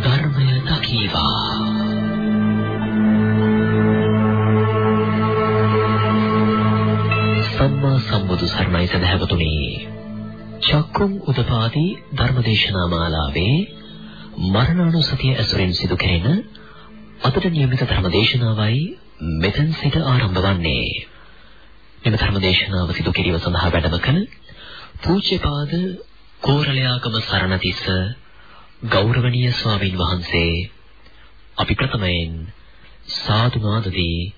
ධර්මය දකීවා. සම්මා සම්බුදු සරණයි සදහවතුනි. චක්කුම් උදපාදී ධර්මදේශනා මාලාවේ මරණානුසතිය ඇසුරෙන් සිදු කෙරෙන අදට නියමිත ධර්මදේශනාවයි මෙතෙන් සිට ආරම්භ වන්නේ. මෙම ධර්මදේශනාව සිදු කිරීම සඳහා වැඩම කළ පූජ්‍යපාද කෝරළයාගම සරණතිස්ස ගෞරවනීය ස්වාමින් වහන්සේ අපි ප්‍රථමයෙන් සාදු නාදදී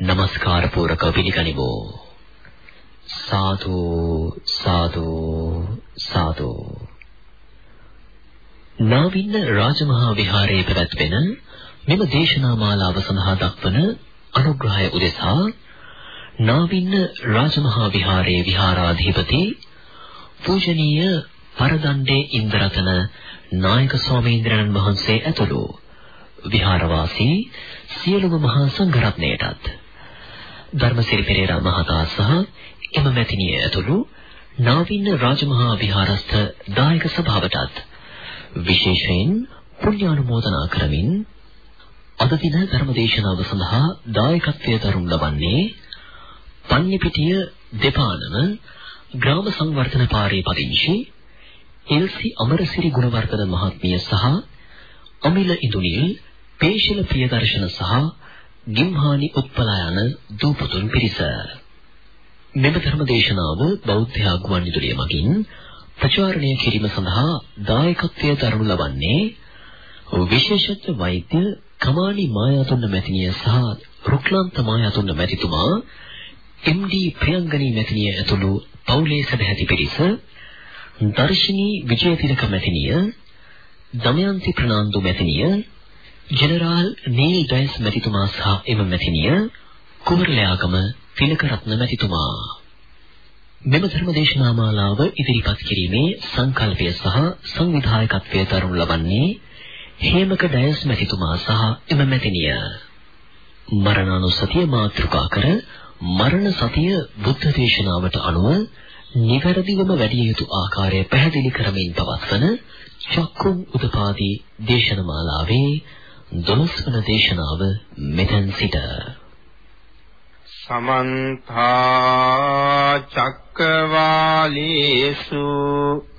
নমස්කාර පූරක පිළිගනිමු. සාදු සාදු සාදු. නාවින්න රාජමහා විහාරයේ පැවැත්වෙන මෙම දේශනා මාලාව සඳහා දක්වන අනුග්‍රහය උදෙසා නාවින්න රාජමහා විහාරයේ විහාරාධිපති පූජනීය පරදණ්ඩේ ඉන්දරතන නායක ස්වාමීන් වහන්සේ ඇතුළු විහාරවාසී සියලුම මහා සංඝරත්නයටත් ධර්මසිරි පෙරේරා මහතා සහ එම මැතිණිය ඇතුළු නාවින්න රාජමහා විහාරස්ථ දායක සභාවටත් විශේෂයෙන් පුණ්‍යානුමෝදනා කරමින් අද දින ධර්මදේශනාව සඳහා දායකත්වයේ දරුම් ලබන්නේ පන්නිපිටිය දෙපානම ග්‍රාම සංවර්ධන පාරේ පදිංචි එල්සි අමරසිරි ගුණවර්ධන මහත්මිය සහ අමිල ඉදුනිල් පේශල ප්‍රියදර්ශන සහ ගිම්හානි උත්පලා යන දූපතුන් පිරිස මෙම ධර්ම දේශනාව බෞද්ධ ආගුවන්විදුලිය මගින් ප්‍රචාරණය කිරීම සඳහා දායකත්වයේ දරනු ලබන්නේ විශේෂඥ වෛද්‍ය කමානි මායාතුන්න මැතිණිය සහ රුක්ලාන්ත මායාතුන්න මැතිතුමා එම්.ඩී. ප්‍රියංගනී මැතිණිය ඇතුළු පවුලේ සදැහැති පිරිස දර්ශිනී විජයතිලක මැතිණිය දමයන්ති ප්‍රනාන්දු මැතිණිය ජෙනරාල් නීල් ඩයස් මැතිතුමා සහ එම මැතිණිය කුමරලයාගම තිලකරත්න මැතිතුමා. මෙම ධර්මදේශනා මාලාව ඉදිරිපත් කිරීමේ සංකල්පය සහ සංවිධායකත්වයේ දරනු ලබන්නේ හේමක ඩයස් මැතිතුමා සහ එම මැතිණිය. මරණානුස්සතිය මාතෘකා කර මරණ සතිය බුද්ධ දේශනාවට අනුව නිවැරදිවම වැඩි යුතු ආකාරය පැහැදිලි කරමින් පවත්වන චක්කුම් උදපාදී දේශනමාලාවේ 12 වන දේශනාව මෙතෙන් සිට. සමන්ත චක්කවාලේසු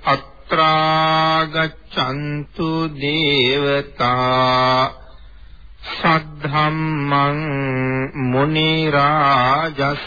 අත්‍රා ගච්ඡන්තු දේවතා සද්ධම්මං මුනි රාජස්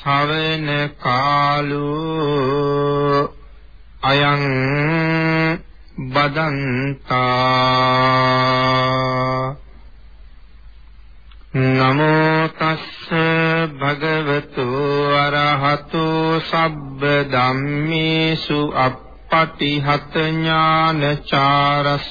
ධම්මස්සවන කාලෝ අයං බදන්තා නමෝ තස්ස භගවතු අරහතු සබ්බ ධම්මේසු අප්පටිහත ඥානචාරස්ස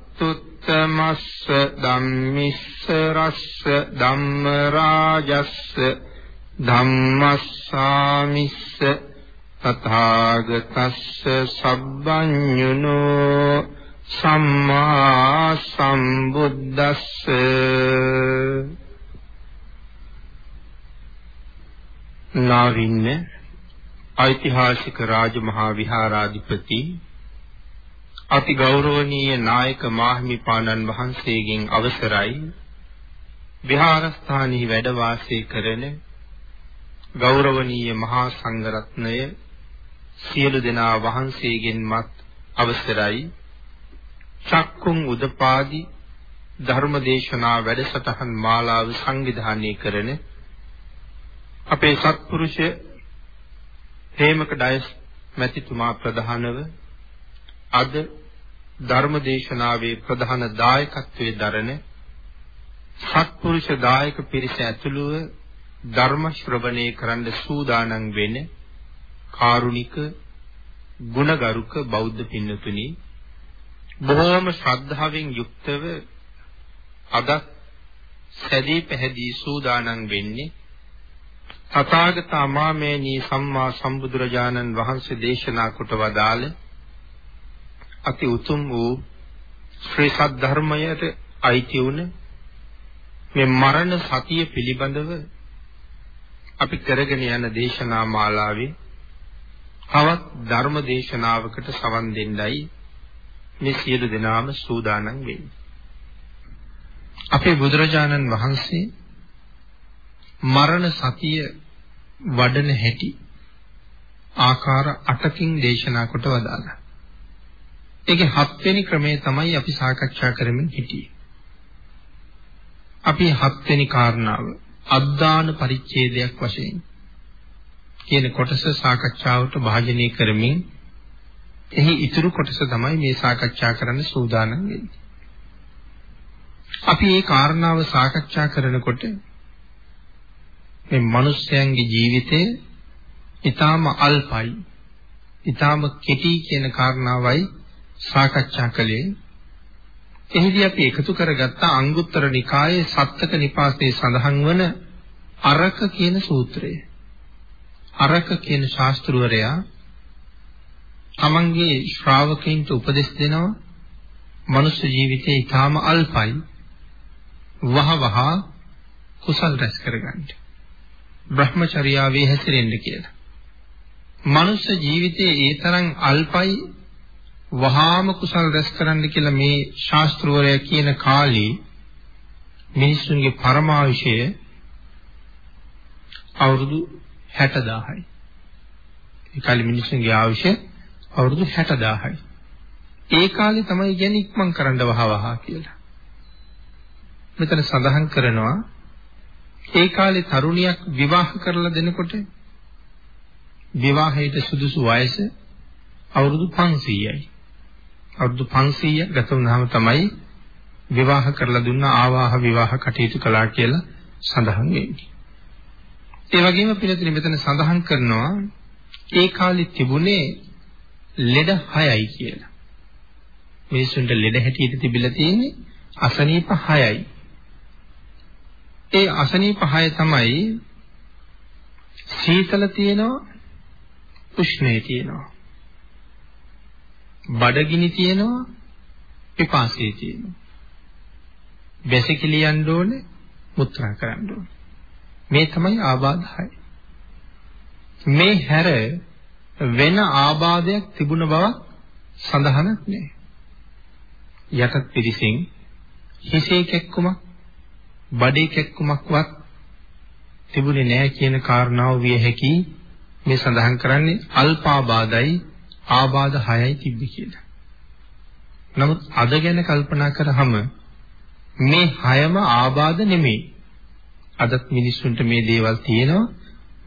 සත්තුත්තමස්ස ධම්මිස්ස රස්ස ධම්ම රාජස්ස ධම්මස්සාමිස්ස තථාගතස්ස සබ්බඤුනෝ සම්මා සම්බුද්දස්ස නාවින්න ඓතිහාසික රාජමහා විහාරාධිපති අති ගෞරවනීය නායක මාහිමිපාණන් වහන්සේගෙන් අවසරයි. විහාරස්ථානයේ වැඩ වාසය කරන ගෞරවනීය මහා සංඝරත්නය සියලු දෙනා වහන්සේගෙන්මත් අවසරයි. චක්කුම් උදපාදි ධර්මදේශනා වැඩසටහන් මාලාව සංවිධානය කරන අපේ සත්පුරුෂ හේමක ඩයස් මැතිතුමා ප්‍රධානව අද ධර්මදේශනාවේ ප්‍රධාන දායකත්වයේ දරන සත්පුරුෂ දායක පිරිස ඇතුළුව ධර්ම ශ්‍රවණය කරන්න සූදානම් වෙන කාරුණික ගුණගරුක බෞද්ධ පින්නතුනි බොහෝම ශ්‍රද්ධාවෙන් යුක්තව අද සැදී පැහැදී සූදානම් වෙන්නේ තථාගත අමාමේනී සම්මා සම්බුදුරජාණන් වහන්සේ දේශනා කොට වදාළ අති උතුම් වූ ශ්‍රී සද්ධර්මයට අයිති වුණ මේ මරණ සතිය පිළිබඳව අපි කරගෙන යන දේශනා මාලාවේ තවත් ධර්ම දේශනාවකට සවන් දෙන්නයි මේ සියලු දෙනාම සූදානම් වෙන්නේ. අපේ බුදුරජාණන් වහන්සේ මරණ සතිය වඩන හැටි ආකාර 8කින් දේශනා කොට වදාළා. ඒකේ හත්වෙනි ක්‍රමය තමයි අපි සාකච්ඡා කරමින් හිටියේ. අපි හත්වෙනි කාරණාව අද්දාන පරිච්ඡේදයක් වශයෙන් කියන කොටස සාකච්ඡාවට භාජනය කරමින් එහි ඉතුරු කොටස තමයි මේ සාකච්ඡා කරන්න සූදානම් වෙන්නේ. අපි මේ කාරණාව සාකච්ඡා කරනකොට මේ මිනිස්යන්ගේ ජීවිතය ඊටාම අල්පයි. ඊටාම කෙටි කියන කාරණාවයි සාකච්ඡා කළේ. එහිදී අපි එකතු කරගත්ත අංගුත්තර නිකායේ සත්තක නිපාතේ සඳහන් වන අරක කියන සූත්‍රය. අරක කියන ශාස්ත්‍රවරයා තමන්ගේ ශ්‍රාවකයන්ට උපදෙස් දෙනවා මනුෂ්‍ය ජීවිතේ ඊටාම අල්පයි. වහවහ කුසල් රැස් කරගන්න. Brahmacharyaවේ හැසිරෙන්න කියලා. මනුෂ්‍ය ජීවිතයේ ඒ තරම් අල්පයි වහාම කුසල් රැස් කරන්න කියලා මේ ශාස්ත්‍රවරයා කියන කාලේ මිනිසුන්ගේ පරමාවිෂය අවුරුදු 60000යි. ඒ කාලේ මිනිසුන්ගේ ආයුෂ අවුරුදු 60000යි. ඒ කාලේ තමයි කියන්නේ ඉක්මන් කරන්න වහවහ කියලා. මෙතන සඳහන් කරනවා ඒ කාලේ තරුණියක් විවාහ කරලා දෙනකොට විවාහයට සුදුසු වයස අවුරුදු 500යි. අවුරුදු 500 ගත වුණාම තමයි විවාහ කරලා දුන්න ආවාහ විවාහ කටයුතු කළා කියලා සඳහන් වෙන්නේ. ඒ වගේම පිළිතුරු මෙතන සඳහන් කරනවා ඒ කාලේ තිබුණේ ලෙඩ 6යි කියලා. මිනිසුන්ට ලෙඩ හැටියට තිබිලා තියෙන්නේ අසනීප 6යි. ඒ අසනීප 6 තමයි සීතල තියෙනවා උෂ්ණය තියෙනවා. බඩගිනි තියෙනවා පිපාසය තියෙනවා. වැසිකිලියන්න ඕනේ මුත්‍රා කරන්න ඕනේ. මේ තමයි ආබාධ 6. මේ හැර වෙන ආබාධයක් තිබුණ බව සඳහනක් නෑ. යටත් පිරිසින් හිසේ කැක්කුමක් බඩේ කැක්කුමක්වත් තිබුණේ නෑ කියන කාරණාව විය හැකි මේ සඳහන් කරන්නේ අල්පාබාධයි ආබාධ 6යි තිබ්බේ කියලා. නමුත් අද ගැන කල්පනා කරාම මේ 6ම ආබාධ නෙමෙයි. අදත් මිනිස්සුන්ට මේ දේවල් තියෙනවා.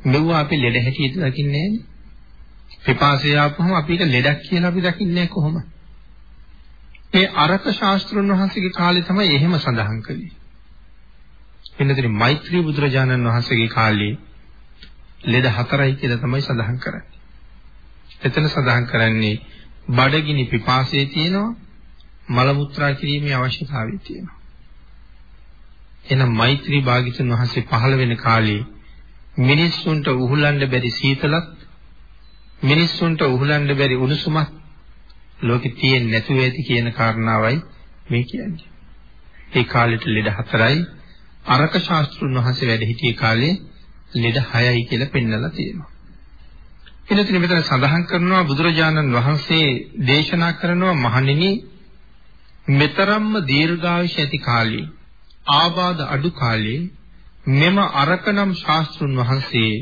මෙව අපි ලෙඩ හැටියට දකින්නේ පිපාසය ආපුවම අපි ඒක ලෙඩක් කියලා අපි දකින්නේ කොහොම? මේ අරක ශාස්ත්‍රඥ වහන්සේගේ කාලේ තමයි එහෙම සඳහන් කළේ. එන්නතේ මෛත්‍රී බුදුරජාණන් වහන්සේගේ කාලේ ලෙඩ හතරයි කියලා තමයි සඳහන් කරන්නේ. එතන සඳහන් කරන්නේ බඩගිනි පිපාසයේ තියෙනවා මල මුත්‍රා කිරීමේ අවශ්‍යතාවය තියෙනවා. එහෙනම් මෛත්‍රී භාග්‍යතුන් වහන්සේ පහළ වෙන කාලේ මිනිස්සුන්ට උහුලන්න බැරි සීතලත් මිනිස්සුන්ට උහුලන්න බැරි උණුසුමත් ලෝකෙ තියෙන්නේ නැතුව ඇති කියන කාරණාවයි මේ කියන්නේ. ඒ කාලෙට ලෙඩ හතරයි අරක ශාස්ත්‍රුන් වහන්සේ වැඩ සිටියේ කාලේ ලෙඩ හයයි කියලා පෙන්වලා තියෙනවා. එනතුනේ මෙතන සඳහන් කරනවා බුදුරජාණන් වහන්සේ දේශනා කරනවා මහණෙනි මෙතරම්ම දීර්ඝායුෂ ඇති කාලේ ආබාධ අඩු කාලේ මෙම අරකනම් ශාස්ත්‍රුන් වහන්සේ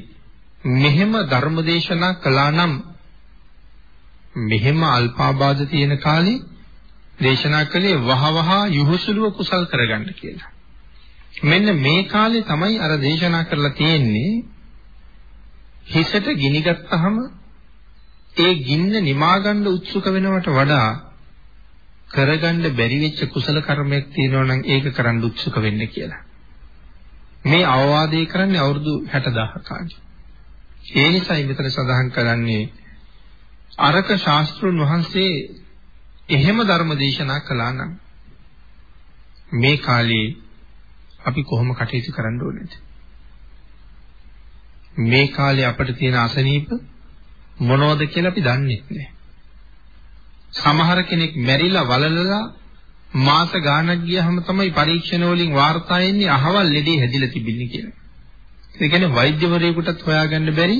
මෙහෙම ධර්මදේශනා කළා නම් මෙහෙම අල්පාබාධ තියෙන කාලේ දේශනා කළේ වහවහ යහුසුලුව කුසල් කරගන්න කියලා. මෙන්න මේ කාලේ තමයි අර දේශනා කරලා තියෙන්නේ හිසට ගිනි ගත්තාම ඒ ගින්න නිමා ගන්න උත්සුක වෙනවට වඩා කරගන්න බැරි වෙච්ච කුසල කර්මයක් තියෙනවා නම් ඒක කරන්න උත්සුක වෙන්න කියලා. මේ අවවාදේ කරන්නේ අවුරුදු 60000 කාලේ. ඒ නිසායි මෙතන සඳහන් කරන්නේ අරක ශාස්ත්‍රුන් වහන්සේ එහෙම ධර්ම දේශනා කළා නම් මේ කාලේ අපි කොහොම කටයුතු කරන්න ඕනේද? මේ කාලේ අපිට තියෙන අසනීප මොනවද කියලා අපි දන්නේ නැහැ. සමහර කෙනෙක් මැරිලා වලලලා මාස ගාණක් ගියහම තමයි පරීක්ෂණ වලින් වාර්තා එන්නේ අහවල් ලෙඩේ හැදිලා තිබින්නේ කියලා. ඒ කියන්නේ වෛද්‍යවරයෙකුටත් හොයාගන්න බැරි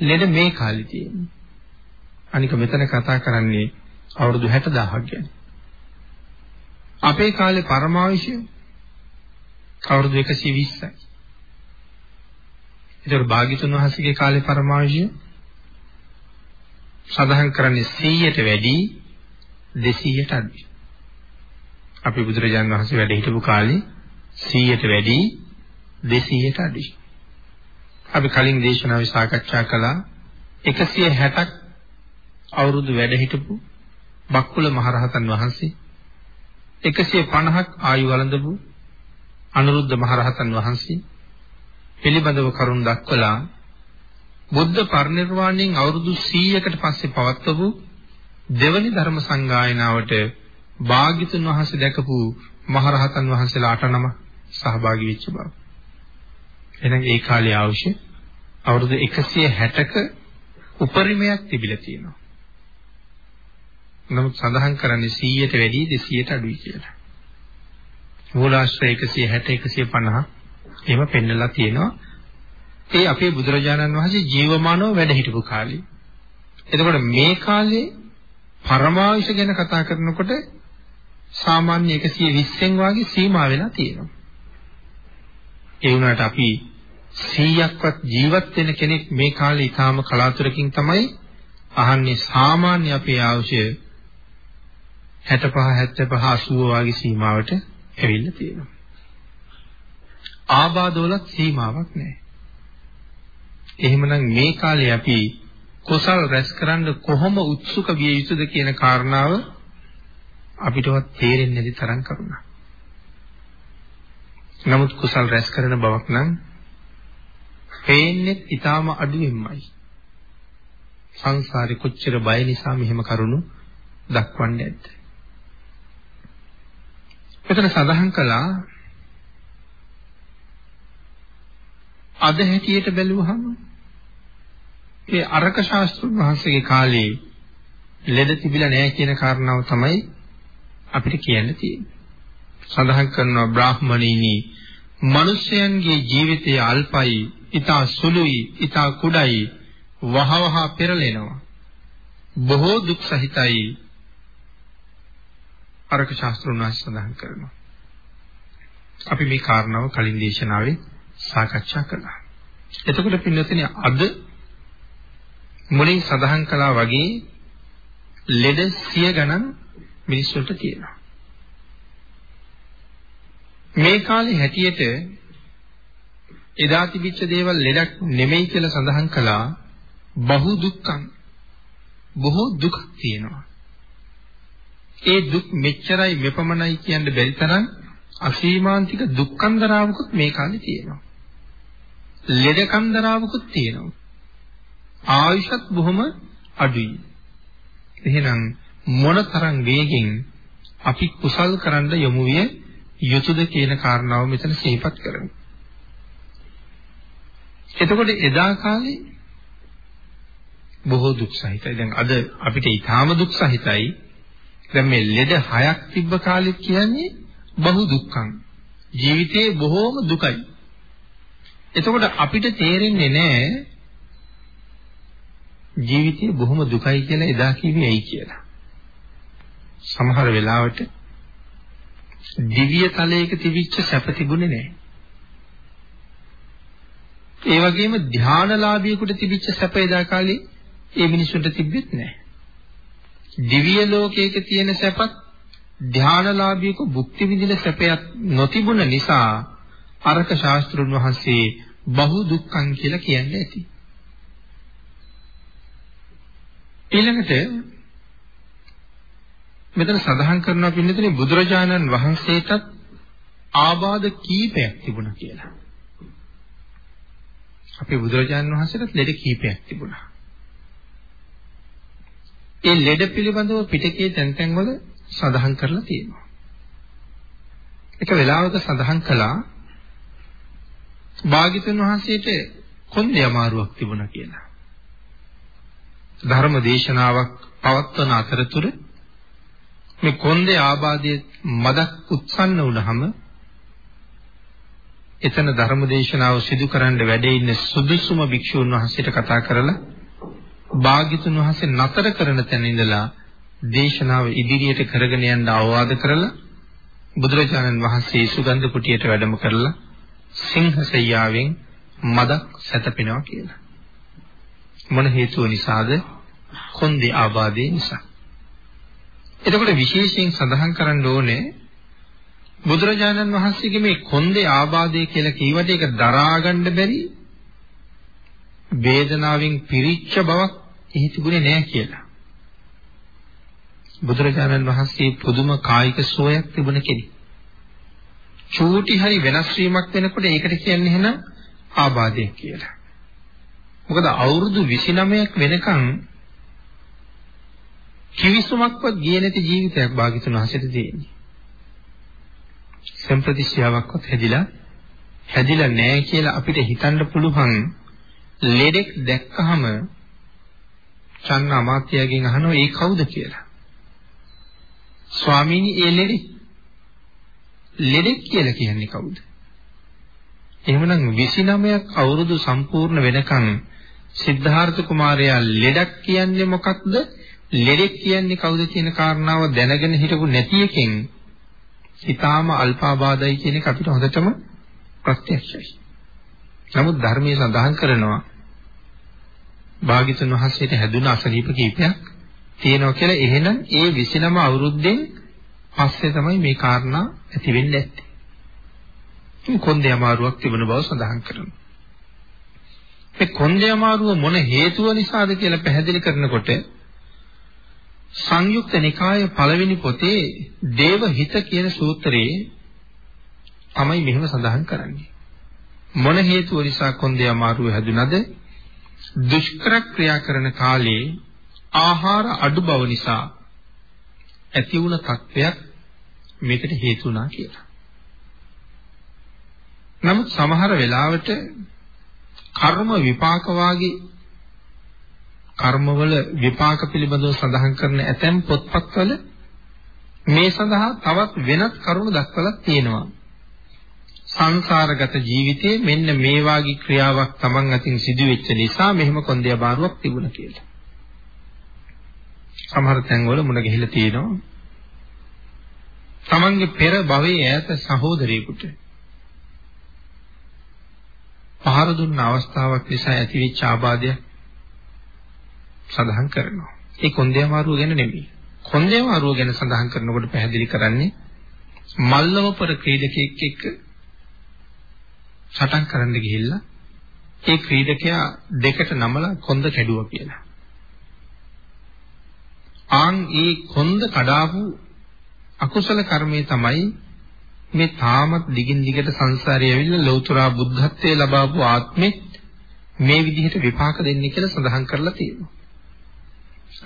ලෙඩ මේ කාලේ තියෙන්නේ. අනික මෙතන කතා කරන්නේ අවුරුදු 60000ක් ගැන. අපේ කාලේ පරමාවිෂය අවුරුදු 120යි. ඒතර භාග්‍යතුන් වහන්සේගේ කාලේ පරමාවිෂය සඳහන් කරන්නේ 100ට වැඩි 200ට අඩුයි. අපි බුදුරජාණන් වහන්සේ වැඩ හිටපු කාලේ 100ට වැඩි 200ට අඩුයි. අපි කලින් දේශනාවේ සාකච්ඡා කළා 160ක් අවුරුදු වැඩ හිටපු බක්කුල මහරහතන් වහන්සේ 150ක් ආයු වළඳපු අනුරුද්ධ මහරහතන් වහන්සේ පිළිබඳව කරුණ දක්වලා බුද්ධ පරිනිර්වාණයෙන් අවුරුදු 100කට පස්සේ පවත්වපු දෙවනි ධර්ම සංගායනාවට භාග්‍යතුන් වහන්සේ දැකපු මහරහතන් වහන්සේලා අට නම සහභාගී වෙච්ච බව. එහෙනම් ඒ කාලේ අවශ්‍ය අවුරුදු 160ක උපරිමයක් තිබිලා තියෙනවා. නමුත් සඳහන් කරන්නේ 100ට වැඩි 200ට අඩුයි කියලා. මූලාශ්‍රය 160 150 එහෙම පෙන්නලා තියෙනවා. ඒ අපේ බුදුරජාණන් වහන්සේ ජීවමානව වැඩ හිටපු කාලේ. එතකොට මේ කාලේ පරමාවිෂ ගැන කතා කරනකොට සාමාන්‍ය 120න් වාගේ සීමා වෙලා තියෙනවා. ඒ වුණාට අපි 100ක්වත් ජීවත් වෙන කෙනෙක් මේ කාලේ ඊටාම කලාතුරකින් තමයි අහන්නේ සාමාන්‍ය අපේ අවශ්‍ය 65 75 80 වගේ සීමාවට ඇවිල්ලා තියෙනවා. ආබාධවලත් සීමාවක් නැහැ. එහෙමනම් මේ කාලේ අපි කුසල් රැස් කරන්න කොහොම උත්සුක විය යුතුද කියන කාරණාව අපිටවත් තේරෙන්නේ නැති තරම් කරුණා. නමුත් කුසල් රැස් කරන බවක් නම් පේන්නේ ඊටාම අඩුවෙන්මයි. සංසාරේ කොච්චර බය නිසා මෙහෙම කරුණු දක්වන්නේ නැද්ද? මෙතන සඳහන් කළා අද හැටියට බැලුවහම ඒ අරක ශාස්ත්‍රුන් වහන්සේගේ කාලේ ලෙඩ තිබිලා නැහැ කියන කාරණාව තමයි අපිට කියන්න තියෙන්නේ. සඳහන් කරනවා බ්‍රාහ්මණීනි මිනිසයන්ගේ ජීවිතය අල්පයි, ඊතා සුළුයි, ඊතා කුඩයි, වහවහ පෙරලෙනවා. බොහෝ දුක් සහිතයි. අරක ශාස්ත්‍රුන් වහන්සේ සඳහන් කරනවා. අපි මේ කාරණාව කලින් දේශනාවේ සාකච්ඡා කළා. එතකොට පින්නතනේ අද මුලින් සඳහන් කළා වගේ ලෙඩ සිය ගණන් මිනිස්සුන්ට තියෙනවා. මේ කාලේ හැටියට එදා තිබිච්ච දේවල් ලෙඩක් නෙමෙයි කියලා සඳහන් කළා බහු දුක්ඛං බොහෝ දුක් තියෙනවා. ඒ දුක් මෙච්චරයි මෙපමණයි කියන්න බැරි තරම් අසීමාන්තික දුක්ඛන්දරාවකුත් මේ කාලේ තියෙනවා. ලෙඩකන්දරාවකුත් තියෙනවා. ආයුෂත් බොහොම අඩුයි. එහෙනම් මොනතරම් වේගෙන් අපි කුසල් කරන්න යොමු විය යුතුයද කියන කාරණාව මෙතන සිහිපත් කරමු. එතකොට එදා කාලේ බොහෝ දුක් සහිතයි. දැන් අද අපිට ඊටාම දුක් සහිතයි. දැන් මේ ලෙඩ හයක් තිබ්බ කාලෙත් කියන්නේ බහු දුක්ඛං. ජීවිතේ බොහෝම දුකයි. එතකොට අපිට තේරෙන්නේ නැහැ ජීවිතේ බොහොම දුකයි කියලා එදා කිව්වේ ඇයි කියලා. සමහර වෙලාවට දිව්‍ය තලයක තිබිච්ච සැප තිබුණේ නැහැ. ඒ වගේම ධානලාභියෙකුට තිබිච්ච සැප එදා කාලේ ඒ මිනිසුන්ට තිබෙත් නැහැ. දිව්‍ය ලෝකයක තියෙන සැපත් ධානලාභීක භුක්ති විඳින සැපයක් නොතිබුණ නිසා අරක ශාස්ත්‍රුන් වහන්සේ බහු දුක්ඛං කියලා කියන්නේ ඇති. ඊළඟට මෙතන සඳහන් කරනවා පින්නතුනේ බුදුරජාණන් වහන්සේටත් ආබාධ කීපයක් තිබුණා කියලා. අපේ බුදුරජාණන් වහන්සේටත් ලෙඩ කීපයක් තිබුණා. ඒ ලෙඩ පිළිබඳව පිටකයේ තැන් තැන් වල සඳහන් කරලා තියෙනවා. එක වෙලාවක සඳහන් කළා භාග්‍යතුන් වහන්සේට කොන්දේ අමාරුවක් තිබුණා කියලා. ධර්ම දේශනාවක් පවත්වන අතරතුර මේ කොන්දේ ආබාධයේ මදක් උත්සන්න වුණාම එතන ධර්ම දේශනාව සිදු කරන්න වැඩ ඉන්න සුදුසුම භික්ෂුන් වහන්සේට කතා කරලා භාග්‍යතුන් වහන්සේ නතර කරන තැන ඉඳලා දේශනාව ඉදිරියට කරගෙන යන්න අවවාද කරලා බුදුරජාණන් වහන්සේ සුගන්ධ කුටියට වැඩම කරලා සිංහසෙයියාවෙන් මදක් සැතපෙනවා කියලා. මොන හේතුව නිසාද? කොන්දේ ආබාධය නිසා. එතකොට විශේෂයෙන් සඳහන් කරන්න ඕනේ බුදුරජාණන් වහන්සේගේ මේ කොන්දේ ආබාධය කියලා කීවට ඒක දරා ගන්න බැරි වේදනාවෙන් පිරිච්ච බවක් එහි තිබුණේ නැහැ කියලා. බුදුරජාණන් වහන්සේ පුදුම කායික සුවයක් තිබුණ කෙනෙක්. චූටි හරි වෙනස් වීමක් වෙනකොට ඒකට කියන්නේ එහෙනම් ආබාධයක් කියලා. මොකද අවුරුදු 29ක් වෙනකන් කිවිසුමක්වත් ගියේ නැති ජීවිතයක් භාග්‍යතුන් වහන්සේට තියෙන්නේ. සම්ප්‍රතිශ්‍යාවක්වත් හැදිලා හැදිලා නැහැ කියලා අපිට හිතන්න පුළුවන් ලෙඩෙක් දැක්කහම චන්න අමාත්‍යයෙන් අහනවා ඒ කවුද කියලා. ස්වාමීනි ඒ ලෙඩෙක් ලෙඩෙක් කියලා කියන්නේ කවුද? එහෙමනම් 29ක් අවුරුදු සම්පූර්ණ වෙනකන් සිද්ධාර්ථ කුමාරයා ලෙඩක් කියන්නේ මොකක්ද? ලෙඩෙක් කියන්නේ කවුද කියන කාරණාව දැනගෙන හිටපු නැති එකෙන් ඊටාම අල්පාබාධයි කියන එක අපිට හොඳටම ප්‍රත්‍යක්ෂයි. නමුත් ධර්මයේ සඳහන් කරනවා භාග්‍යතුන් වහන්සේට හැදුන අසනීප කීපයක් තියෙනවා කියලා එහෙනම් ඒ 29 අවුරුද්දෙන් පස්සේ තමයි මේ කාරණා ඇති වෙන්නේ නැත්තේ. මේ කොන්දේ අමාරුවක් තිබුණ බව සඳහන් කරනවා. මේ කොන්දේ අමාරුව මොන හේතුව නිසාද කියලා පැහැදිලි කරනකොට සංයුක්ත නිකාය පළවෙනි පොතේ දේව හිත කියන සූත්‍රයේ තමයි මෙහෙම සඳහන් කරන්නේ. මොන හේතුව නිසා කොන්දේ අමාරුව හැදුනද? දුෂ්කර ක්‍රියා කරන කාලේ ආහාර අඩු බව නිසා ඇති වුණ තත්ත්වයක් මේකට හේතු වුණා කියලා. නමුත් සමහර වෙලාවට කර්ම විපාක වාගේ කර්මවල විපාක පිළිබඳව සඳහන් කරන ඇතැම් පොත්පත්වල මේ සඳහා තවත් වෙනත් කරුණු දක්වලා තියෙනවා. සංසාරගත ජීවිතයේ මෙන්න මේ වාගේ ක්‍රියාවක් Taman අතින් සිදුවෙච්ච නිසා මෙහෙම කොන්දේ අමාරුවක් තිබුණා කියලා. සමහර තැන්වල මුණ ගැහිලා තියෙනවා. Tamanගේ පෙර භවයේ ඈත සහෝදරයෙකුට පහර දුන්න අවස්ථාවක් නිසා ඇතිවෙච්ච ආබාධයක් සඳහන් කරනවා. ඒ කොන්දේ අමාරුව ගැන නෙමෙයි. කොන්දේ අමාරුව ගැන සඳහන් කරනකොට පැහැදිලි කරන්නේ මල්ලවපර ක්‍රීඩකෙක් එක්ක සටන් කරන්න ගිහිල්ලා ඒ ක්‍රීඩකයා දෙකට නමලා කොන්ද කැඩුවා කියලා. ආන් ඒ කොන්ද කඩාපු අකුසල කර්මයේ තමයි මේ තාමත් දිගින් දිගට සංසාරයේ ඇවිල්ලා ලෞතර බුද්ධත්වයේ ලබාපු ආත්මෙත් මේ විදිහට විපාක දෙන්නේ කියලා සඳහන් කරලා තියෙනවා.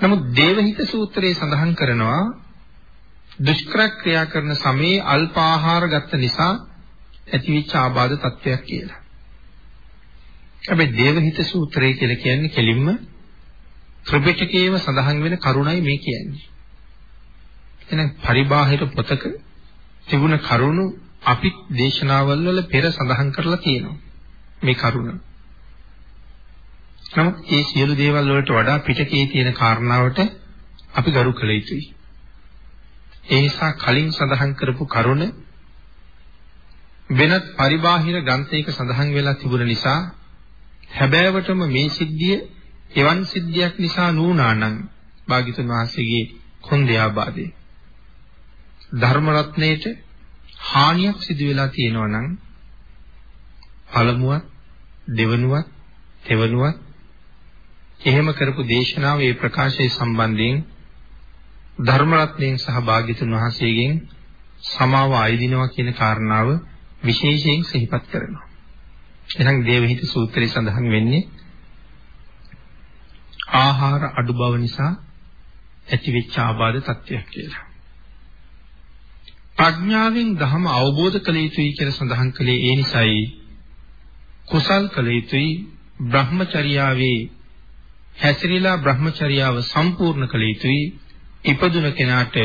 නමුත් දේවහිත සූත්‍රයේ සඳහන් කරනවා දුෂ්කර ක්‍රියා කරන සමයේ අල්ප ආහාර ගත්ත නිසා ඇතිවෙච්ච ආබාධ තත්වයක් කියලා. හැබැයි දේවහිත සූත්‍රය කියලා කියන්නේ කෙලින්ම ත්‍රිපිටකයේම සඳහන් වෙන කරුණයි මේ කියන්නේ. එහෙනම් පරිබාහිර පොතක තිබුණ කරුණු අපි දේශනාවල් වල පෙර සඳහන් කරලා තියෙනවා. මේ කරුණ. නමුත් මේ සියලු දේවල් වලට වඩා පිටකයේ තියෙන කාරණාවට අපි ගරු කළ යුතුයි. ඒ නිසා කලින් සඳහන් කරපු කරුණ වෙනත් පරිබාහිර ග්‍රන්ථයක සඳහන් වෙලා තිබුණ නිසා හැබෑවටම මේ සිද්ධිය එවන් සිද්ධියක් නිසා නුනානම් භාග්‍යතුන් වහන්සේගේ කොන්දේ ආබාධය ධර්ම රත්නයේට හානියක් සිදු වෙලා තියෙනවා නම් පළමුවත් දෙවනුවත් තෙවනුවත් එහෙම කරපු දේශනාව ඒ ප්‍රකාශය සම්බන්ධයෙන් ධර්ම රත්නයෙන් සහ භාග්‍යතුන් වහන්සේගෙන් සමාව අයදිනවා කියන කාරණාව විශේෂයෙන් සිහිපත් කරනවා. එහෙනම් දේවහිත සූත්‍රයේ සඳහන් වෙන්නේ ආහාර අඩු බව නිසා ඇතිවෙච්ච ආබාධ තත්ත්වයක් කියලා. ප්‍රඥාවෙන් ධර්ම අවබෝධ කළ යුතුයි කියලා සඳහන් කළේ ඒ නිසායි කුසල් කළ යුතුයි බ්‍රහ්මචර්යාවේ හැසිරීලා බ්‍රහ්මචර්යාව සම්පූර්ණ කළ යුතුයි ඉපදුන කෙනාට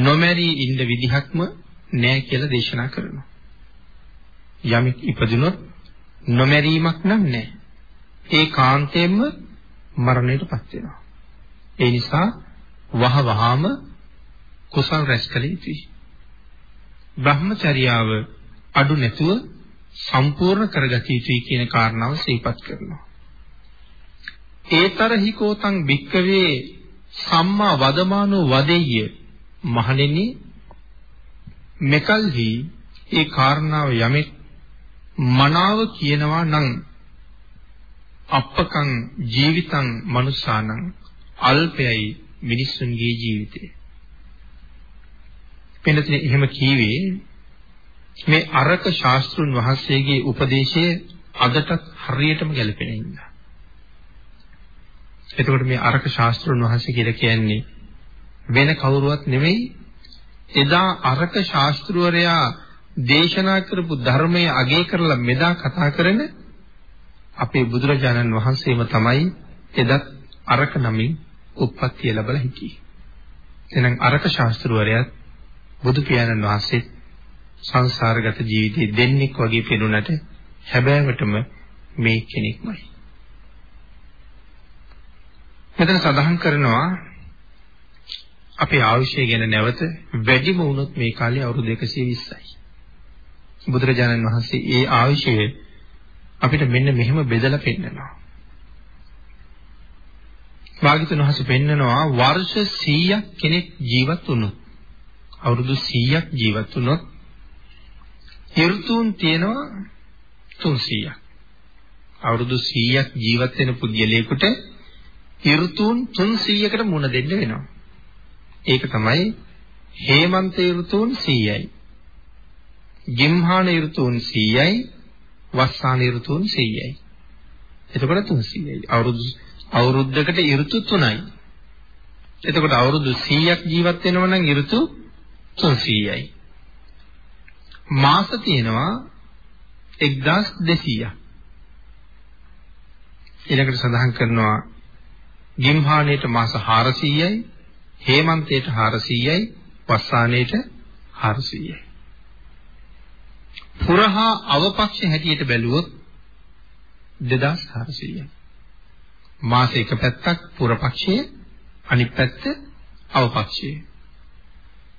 නොමැරී ඉන්න විදිහක්ම නෑ කියලා දේශනා කරනවා. යමෙක් ඉපදුනොත් නොමැරීමක් නම් නෑ. ඒ කාන්තයෙන්ම මරණයටපත් වෙනවා. ඒ නිසා වහ වහාම කුසල් රැස් කළ යුතුයි. බ්‍රහ්මචර්යාව අඩු නැතුව සම්පූර්ණ කරගත යුතුයි කියන කාරණාව සිහිපත් කරනවා. ඒතරහිකෝතං භික්කවේ සම්මා වදමානෝ වදෙය්‍ය මහණෙනි මෙකල්හි ඒ කාරණාව යමෙක් මනාව කියනවා නම් අප්පකං ජීවිතං මනුස්සානං අල්පයයි මිනිස්සුන්ගේ ජීවිතේ වෙනතේ එහෙම කීවේ මේ අරක ශාස්ත්‍රුන් වහන්සේගේ උපදේශය අදටත් හරියටම ගැලපෙන ඉන්නවා. එතකොට මේ අරක ශාස්ත්‍රුන් වහන්සේ කියලා කියන්නේ වෙන කවුරුවත් නෙමෙයි එදා අරක ශාස්ත්‍රවරයා දේශනා කරපු ධර්මයේ අගය කරලා මෙදා කතා කරන අපේ බුදුරජාණන් වහන්සේම තමයි එදත් අරක නමින් උත්පත්ති ලැබලා හිටියේ. එහෙනම් අරක ශාස්ත්‍රවරයාත් බුදු පියාණන් වහන්සේ සංසාරගත ජීවිතේ දෙන්නෙක් වගේ පෙනුනට හැබෑවටම මේ කෙනෙක්මයි. මෙතන සඳහන් කරනවා අපේ ආයුෂය ගැන නැවත වැඩිම වුණොත් මේ කාලේ අවුරුදු 120යි. බුදුරජාණන් වහන්සේ ඒ ආයුෂය අපිට මෙන්න මෙහෙම බෙදලා පෙන්නනවා. භාග්‍යතුන් වහන්සේ පෙන්නනවා වර්ෂ 100ක් කෙනෙක් ජීවත් වුණොත් අවුරුදු 100ක් ජීවත් වුණොත් ඍතුන් තියෙනවා 300ක්. අවුරුදු 100ක් ජීවත් වෙන පුද්ගලයෙකුට ඍතුන් 300කට මුණ දෙන්න වෙනවා. ඒක තමයි හේමන්ත ඍතුන් 100යි. ජිම්හාන ඍතුන් 100යි. වස්සාන ඍතුන් 100යි. එතකොට 300යි. අවුරුදු අවුරුද්දකට ඍතු 3යි. එතකොට අවුරුදු 100ක් ජීවත් වෙනවා නම් ඍතු 300යි. මාස තියෙනවා 1200ක්. ඊළඟට සඳහන් කරනවා ගිම්හානයේට මාස 400යි, හේමන්තයට 400යි, වස්සානයේට 400යි. පුරහා අවපක්ෂ හැටියට බැලුවොත් 2400යි. මාස එක පැත්තක් පුරපක්ෂය අනිත් පැත්ත අවපක්ෂය.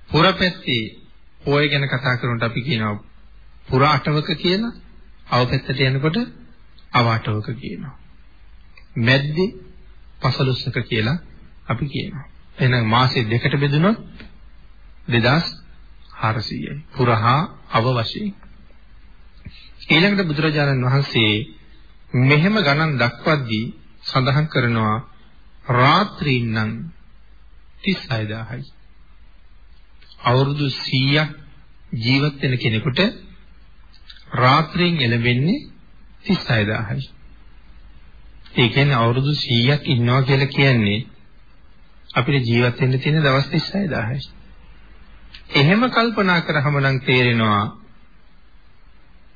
පුරපැත්තේ පොය ගැන කතා කරනකොට අපි කියනවා පුර අටවක කියලා අවපැත්තට යනකොට අව අටවක කියනවා. මැද්දේ පසළොස්වක කියලා අපි කියනවා. එහෙනම් මාසෙ දෙකට බෙදුනොත් 2400යි. පුරහා අව වශයෙන්. ඊළඟට බුදුරජාණන් වහන්සේ මෙහෙම ගණන් දක්වද්දී සඳහන් කරනවා රාත්‍රීන් නම් 36000යි. අවුරුදු 100ක් ජීවත් වෙන කෙනෙකුට රාත්‍රියෙන් එළවෙන්නේ 36000යි. ඒ කියන්නේ අවුරුදු 100ක් ඉන්නවා කියලා කියන්නේ අපිට ජීවත් වෙන්න තියෙන දවස් 36000යි. එහෙම කල්පනා කරාම නම් තේරෙනවා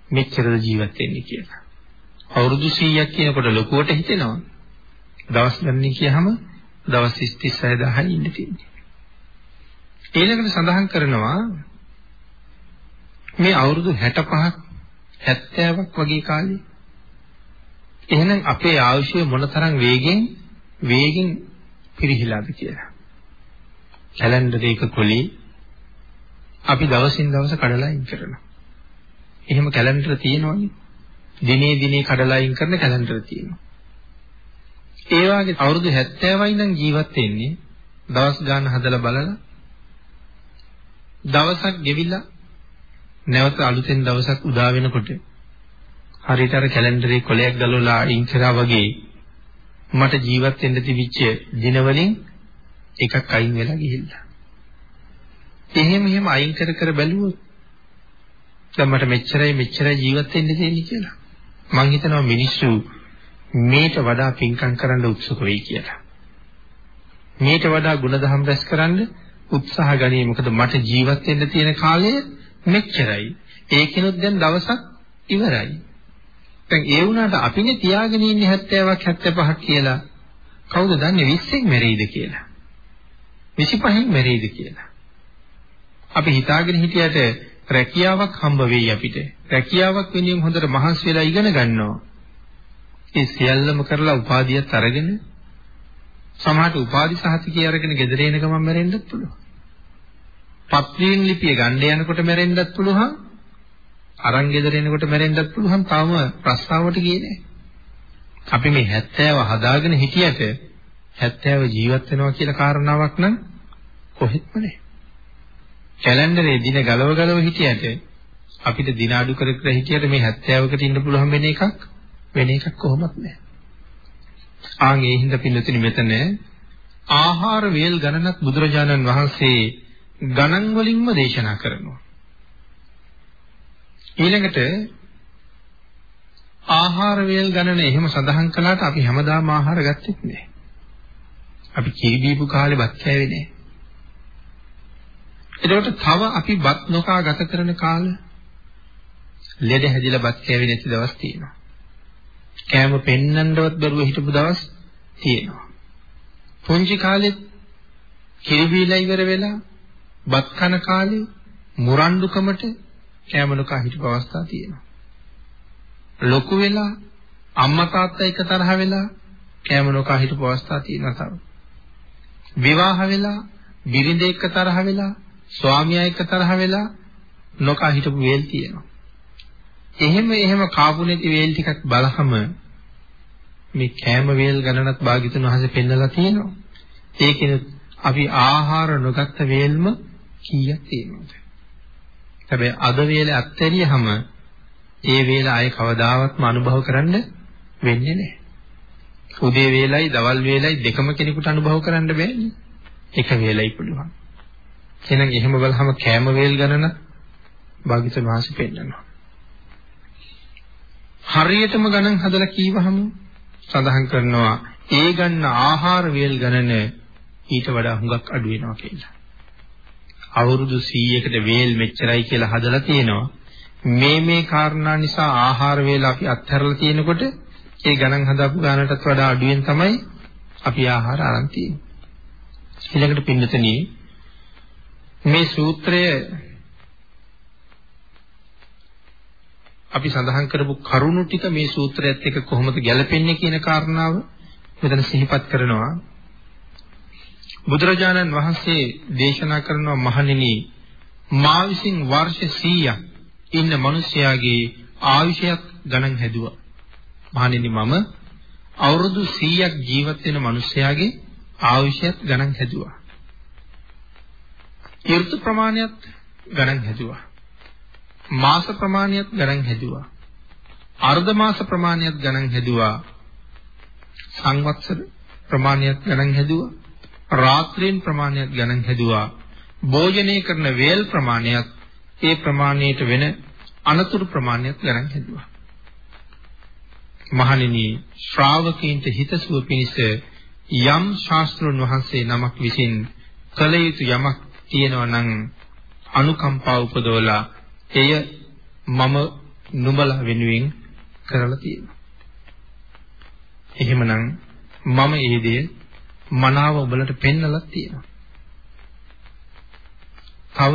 මෙච්චරද ජීවත් වෙන්නේ කියලා. අවුරුදු 100ක් කියනකොට ලොකුවට හිතෙනවා. දවස් ගණනේ කියහම දවස් 36000යි ඉන්න තියෙන්නේ. ඊළඟට සඳහන් කරනවා මේ අවුරුදු 65ක් 70ක් වගේ කාලේ එහෙනම් අපේ ආයුෂය මොනතරම් වේගෙන් වේගෙන් පිරිහිලාද කියලා. කැලෙන්ඩර් එක කොලේ අපි දවසින් දවස කඩලා ඉන් කරනවා. එහෙම කැලෙන්ඩර් තියෙනවනේ. දිනේ දිනේ කඩලා ඉන් කරන කැලෙන්ඩර් තියෙනවා. ඒ වගේ අවුරුදු 70යි නම් ජීවත් වෙන්නේ දවස් ගන්න හදලා බලලා දවසක් ගෙවිලා නැවත අලුතෙන් දවසක් උදා වෙනකොට හරියට අර කැලෙන්ඩරේ කොලයක් ගලවලා අයින් කරා වගේ මට ජීවත් වෙන්න තිබිච්ච දිනවලින් එකක් අයින් වෙලා ගිහිල්ලා. එහෙම එහෙම අයින් කර කර බැලුවොත් දැන් මට මෙච්චරයි මෙච්චරයි ජීවත් වෙන්න තියෙන්නේ කියලා. මං හිතනවා මිනිස්සු මේට වඩා පින්කම් කරන්න උත්සුක වෙයි කියලා. මේට වඩා ಗುಣධම් රැස් කරන්න උත්සාහ ගනී. මොකද මට ජීවත් වෙන්න තියෙන කාලය මෙච්චරයි. ඒකිනුත් දැන් දවසක් ඉවරයි. දැන් ඒ වුණාට අපිනේ තියාගෙන ඉන්නේ 70ක් 75ක් කියලා. කවුද දන්නේ 20න් මැරෙයිද කියලා? 25න් මැරෙයිද කියලා? අපි හිතාගෙන හිටියට රැකියාවක් හම්බ වෙයි අපිට. රැකියාවක් වෙනුවෙන් හොඳට මහන්සි වෙලා ඉගෙන ගන්නවා. ඒ සියල්ලම කරලා උපාධියත් අරගෙන සමහරට උපාධි සහතිකය අරගෙන ගෙදර එන ගමන් මැරෙන්නත් පුළුවන්. පත්‍රියෙන් ලිපිය ගන්න යනකොට මැරෙන්නත් පුළුවන්. අරන් ගෙදර එනකොට මැරෙන්නත් පුළුවන්. තාම ප්‍රස්තාවට ගියේ නැහැ. අපි මේ 70 හදාගෙන හිටියට 70 ජීවත් වෙනවා කියලා කාරණාවක් නම් කොහෙත්ම නැහැ. කැලෙන්ඩරේ දින ගලව ගලව හිටියට අපිට දින අඩු කර කර හිටියට මේ 70කට ඉන්න පුළුවන් වෙන එකක් වෙන එකක් කොහොමත් නැහැ. ආන් ඒ හින්දා පින්නතුනි මෙතන ආහාර වේල් ගණනක් බුදුරජාණන් වහන්සේ ගණන් වලින්ම දේශනා කරනවා. ඊළඟට ආහාර වේල් ගණන එහෙම සඳහන් කළාට අපි හැමදාම ආහාර ගත්තෙත් නෑ. අපි කිරි බීපු කාලේ බත් කෑවේ නෑ. එතකොට තව අපි බත් නොකා ගත කරන කාල ලෙඩ හැදිලා බත් කෑවේ නැති දවස් තියෙනවා. කෑම පෙන්නන්නවත් බැරුව හිටපු දවස් තියෙනවා. පුංචි කාලෙත් කිරි බීලා ඉවර වෙලා බත් කන කාලේ මුරණ්ඩුකමට කෑම නොකා හිටපු අවස්ථා තියෙනවා. ලොකු වෙලා අම්මා තාත්තා එක තරහ වෙලා කෑම නොකා හිටපු අවස්ථා තියෙනවා තව. විවාහ වෙලා බිරිඳ එක්ක තරහ වෙලා ස්වාමියා එක්ක තරහ වෙලා නොකා හිටපු වේල් තියෙනවා. එහෙම එහෙම කාපු නැති වේල් ටිකක් බලහම මේ කෑම වේල් ගණනත් භාග්‍යතුන් වහන්සේ පෙන්නලා තියෙනවා. ඒකෙන අපි ආහාර නොගත්ත වේල්ම කීයක් තියෙනවද? හැබැයි අද වේල අත්හැරියහම ඒ වේල ආයේ කවදාවත්ම අනුභව කරන්න වෙන්නේ නැහැ. උදේ වේලයි දවල් වේලයි දෙකම කෙනෙකුට අනුභව කරන්න බෑනේ. එක වේලයි පුළුවන්. එහෙනම් එහෙම බලහම කෑම වේල් ගණන භාග්‍යතුන් වහන්සේ පෙන්නනවා. හරියටම ගණන් හදලා කීවහම සඳහන් කරනවා ඒ ගන්න ආහාර වේල් ගණන ඊට වඩා හුඟක් අඩු වෙනවා කියලා. අවුරුදු 100කට වේල් මෙච්චරයි කියලා හදලා තියෙනවා. මේ මේ කාරණා නිසා ආහාර වේල අපි අත්හැරලා තියෙනකොට ඒ ගණන් හදාපු ගානටත් වඩා අඩුවෙන් තමයි අපි ආහාර අරන් තියෙන්නේ. ඊළඟට පින්නතනි මේ සූත්‍රය අපි සඳහන් කරපු කරුණු ටික මේ සූත්‍රයත් එක්ක කොහොමද ගැලපෙන්නේ කියන කාරණාව මෙතන සිහිපත් කරනවා. බුදුරජාණන් වහන්සේ දේශනා කරනවා මහණෙනි මා විසින් වර්ෂ 100ක් ඉන්න මිනිසයාගේ ආයුෂයක් ගණන් හැදුවා. මහණෙනි මම අවුරුදු 100ක් ජීවත් වෙන මිනිසයාගේ ආයුෂයක් ගණන් හැදුවා. ඍතු ප්‍රමාණයත් ගණන් හැදුවා. මාස ප්‍රමාණයත් ගණන් හැදුවා. අර්ධ මාස ප්‍රමාණයත් ගණන් හැදුවා. සංවත්සර ප්‍රමාණයත් ගණන් හැදුවා. රාත්‍රීන් ප්‍රමාණයක් ගණන් හැදුවා. භෝජනය කරන වේල් ප්‍රමාණයක් ඒ ප්‍රමාණයට වෙන අනතුරු ප්‍රමාණයක් ගණන් හැදුවා. මහණෙනි ශ්‍රාවකීන්ට හිතසුව පිණිස යම් ශාස්ත්‍රඥ වහන්සේ නමක් විසින් කළ යුතු යමක් තියෙනවා නම් අනුකම්පාව උපදවලා එය මම නුඹලා වෙනුවෙන් කරලා තියෙනවා. එහෙමනම් මම ඒ දේ මනාව ඔබලට පෙන්නලා තියෙනවා. තව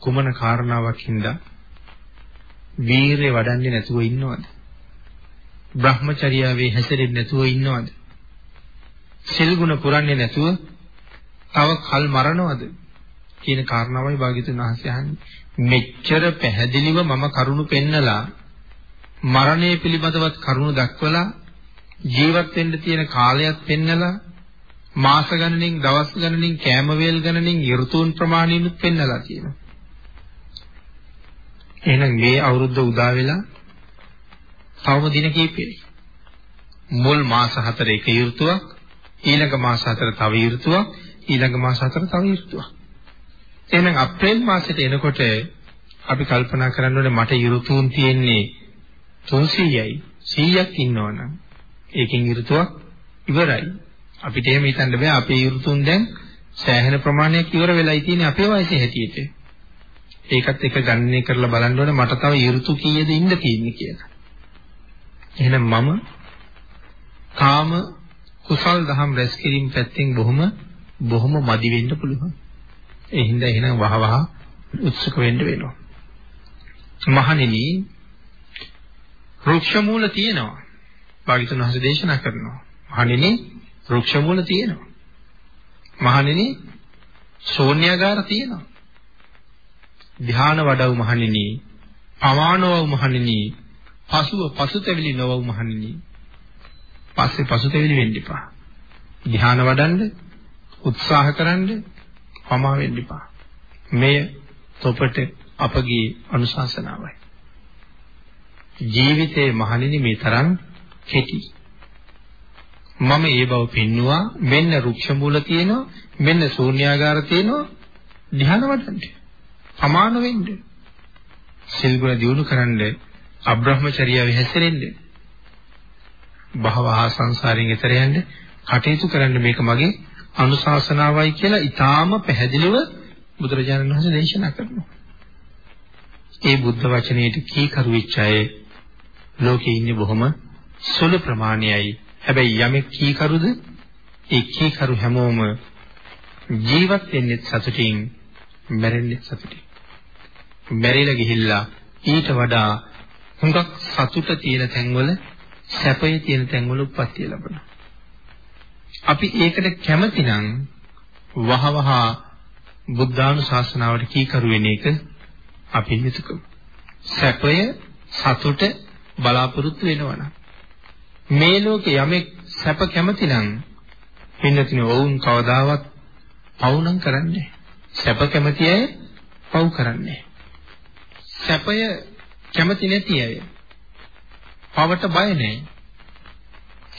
කුමන කාරණාවක් හින්දා වීරය වඩන්නේ නැතුව ඉන්නවද? Brahmacharyaවේ හැසිරෙන්නේ නැතුව ඉන්නවද? සිල් ගුණ පුරන්නේ නැතුව තව කල් මරනවද? කියන කාරණාවයි භාග්‍යතුන් වහන්සේ අහන්නේ. මෙච්චර පැහැදිලිව මම කරුණු පෙන්නලා මරණය පිළිබඳවත් කරුණු දක්වලා ජීවත් වෙන්න තියෙන කාලයක් පෙන්නලා මාස ගණනින් දවස් ගණනින් කෑම වේල් ගණනින් ඍතුන් ප්‍රමාණිනුත් පෙන්නලා තියෙනවා. එහෙනම් මේ අවුරුද්ද උදා වෙලා තවම දින කීපෙයි. මුල් මාස හතර එක ඍතුවක්, ඊළඟ මාස හතර තව ඍතුවක්, ඊළඟ මාස හතර තව ඍතුවක්. එහෙනම් අප්‍රේල් මාසෙට එනකොට අපි කල්පනා කරන්න ඕනේ මට ඍතුන් තියෙන්නේ 300යි 100ක් ඉන්නවනම් ඒකෙන් ඍතුවක් ඉවරයි. අපිට එහෙම හිතන්න බෑ අපේ ඍතුන් දැන් සෑහෙන ප්‍රමාණයක් ඉවර වෙලයි තියෙන්නේ අපේ වයසේ හැටියට. ඒකත් එක ගණනය කරලා බලන්න ඕනේ මට තව ඍතු කීයද ඉන්න තියෙන්නේ කියලා. එහෙනම් මම කාම කුසල් දහම් රැස් කිරීම පැත්තෙන් බොහොම බොහොම මදි වෙන්න පුළුවන්. ඒ හින්දා එහෙනම් වහවහ උත්සුක වෙන්න වෙනවා. මහණෙනි රුක්ෂ මූල තියෙනවා. භාග්‍යතුන් වහන්සේ දේශනා කරනවා. මහණෙනි රුක්ෂ මූල තියෙනවා. මහණෙනි ශූන්‍යාගාර තියෙනවා. ධ්‍යාන වඩව් මහණෙනි පමානව් මහණෙනි පසුව පසුතැවිලි නොවව් මහණෙනි පස්සේ පසුතැවිලි වෙන්න එපා. ධ්‍යාන වඩන්න උත්සාහ කරන්න පමා වෙන්න එපා. මෙය තොපට අපගේ අනුශාසනාවයි. ජීවිතේ මහණෙනි මේ තරම් කෙටි. මම ඒ බව පෙන්නවා මෙන්න රුක්ෂ මූල තියෙනවා මෙන්න ශූන්‍යාගාර තියෙනවා ධ්‍යාන වඩන්න. සමාන වෙන්න. සිල් ගුණ දියුණු කරන්න අබ්‍රහ්මචර්යාව හැසිරෙන්න. බහවහ සංසාරයෙන් එතර යන්න කටයුතු කරන්න මේක මගේ අනුශාසනාවයි කියලා ඊටාම පැහැදිලිව බුදුරජාණන් වහන්සේ දේශනා කරනවා. ඒ බුද්ධ වචනයේට කීකරු වෙච්ච අය ලෝකේ ඉන්නේ බොහොම සුළු ප්‍රමාණයයි. හැබැයි යමෙක් කීකරුද? ඒ කීකරු හැමෝම ජීවත් වෙන්නේ සතුටින්, මැරෙන්නේ සතුටින්. මැරිලා ගිහිල්ලා ඊට වඩා හුඟක් සතුට තියෙන තැන්වල සැපය තියෙන තැන්වල උප්පත්තිය ලබනවා. අපි ඒකට කැමති නම් වහවහ බුද්ධානුශාසනාවට කීකරු වෙන එක අපි යුතුයකම. සැපය සතුට බලාපොරොත්තු වෙනවනම් මේ ලෝකේ යමෙක් සැප කැමති නම් පින්නතින වුන් කවදාවත් පවුනම් කරන්නේ සැප කැමති අය පව් කරන්නේ සැපය කැමති නැති අය පවට බය නැහැ.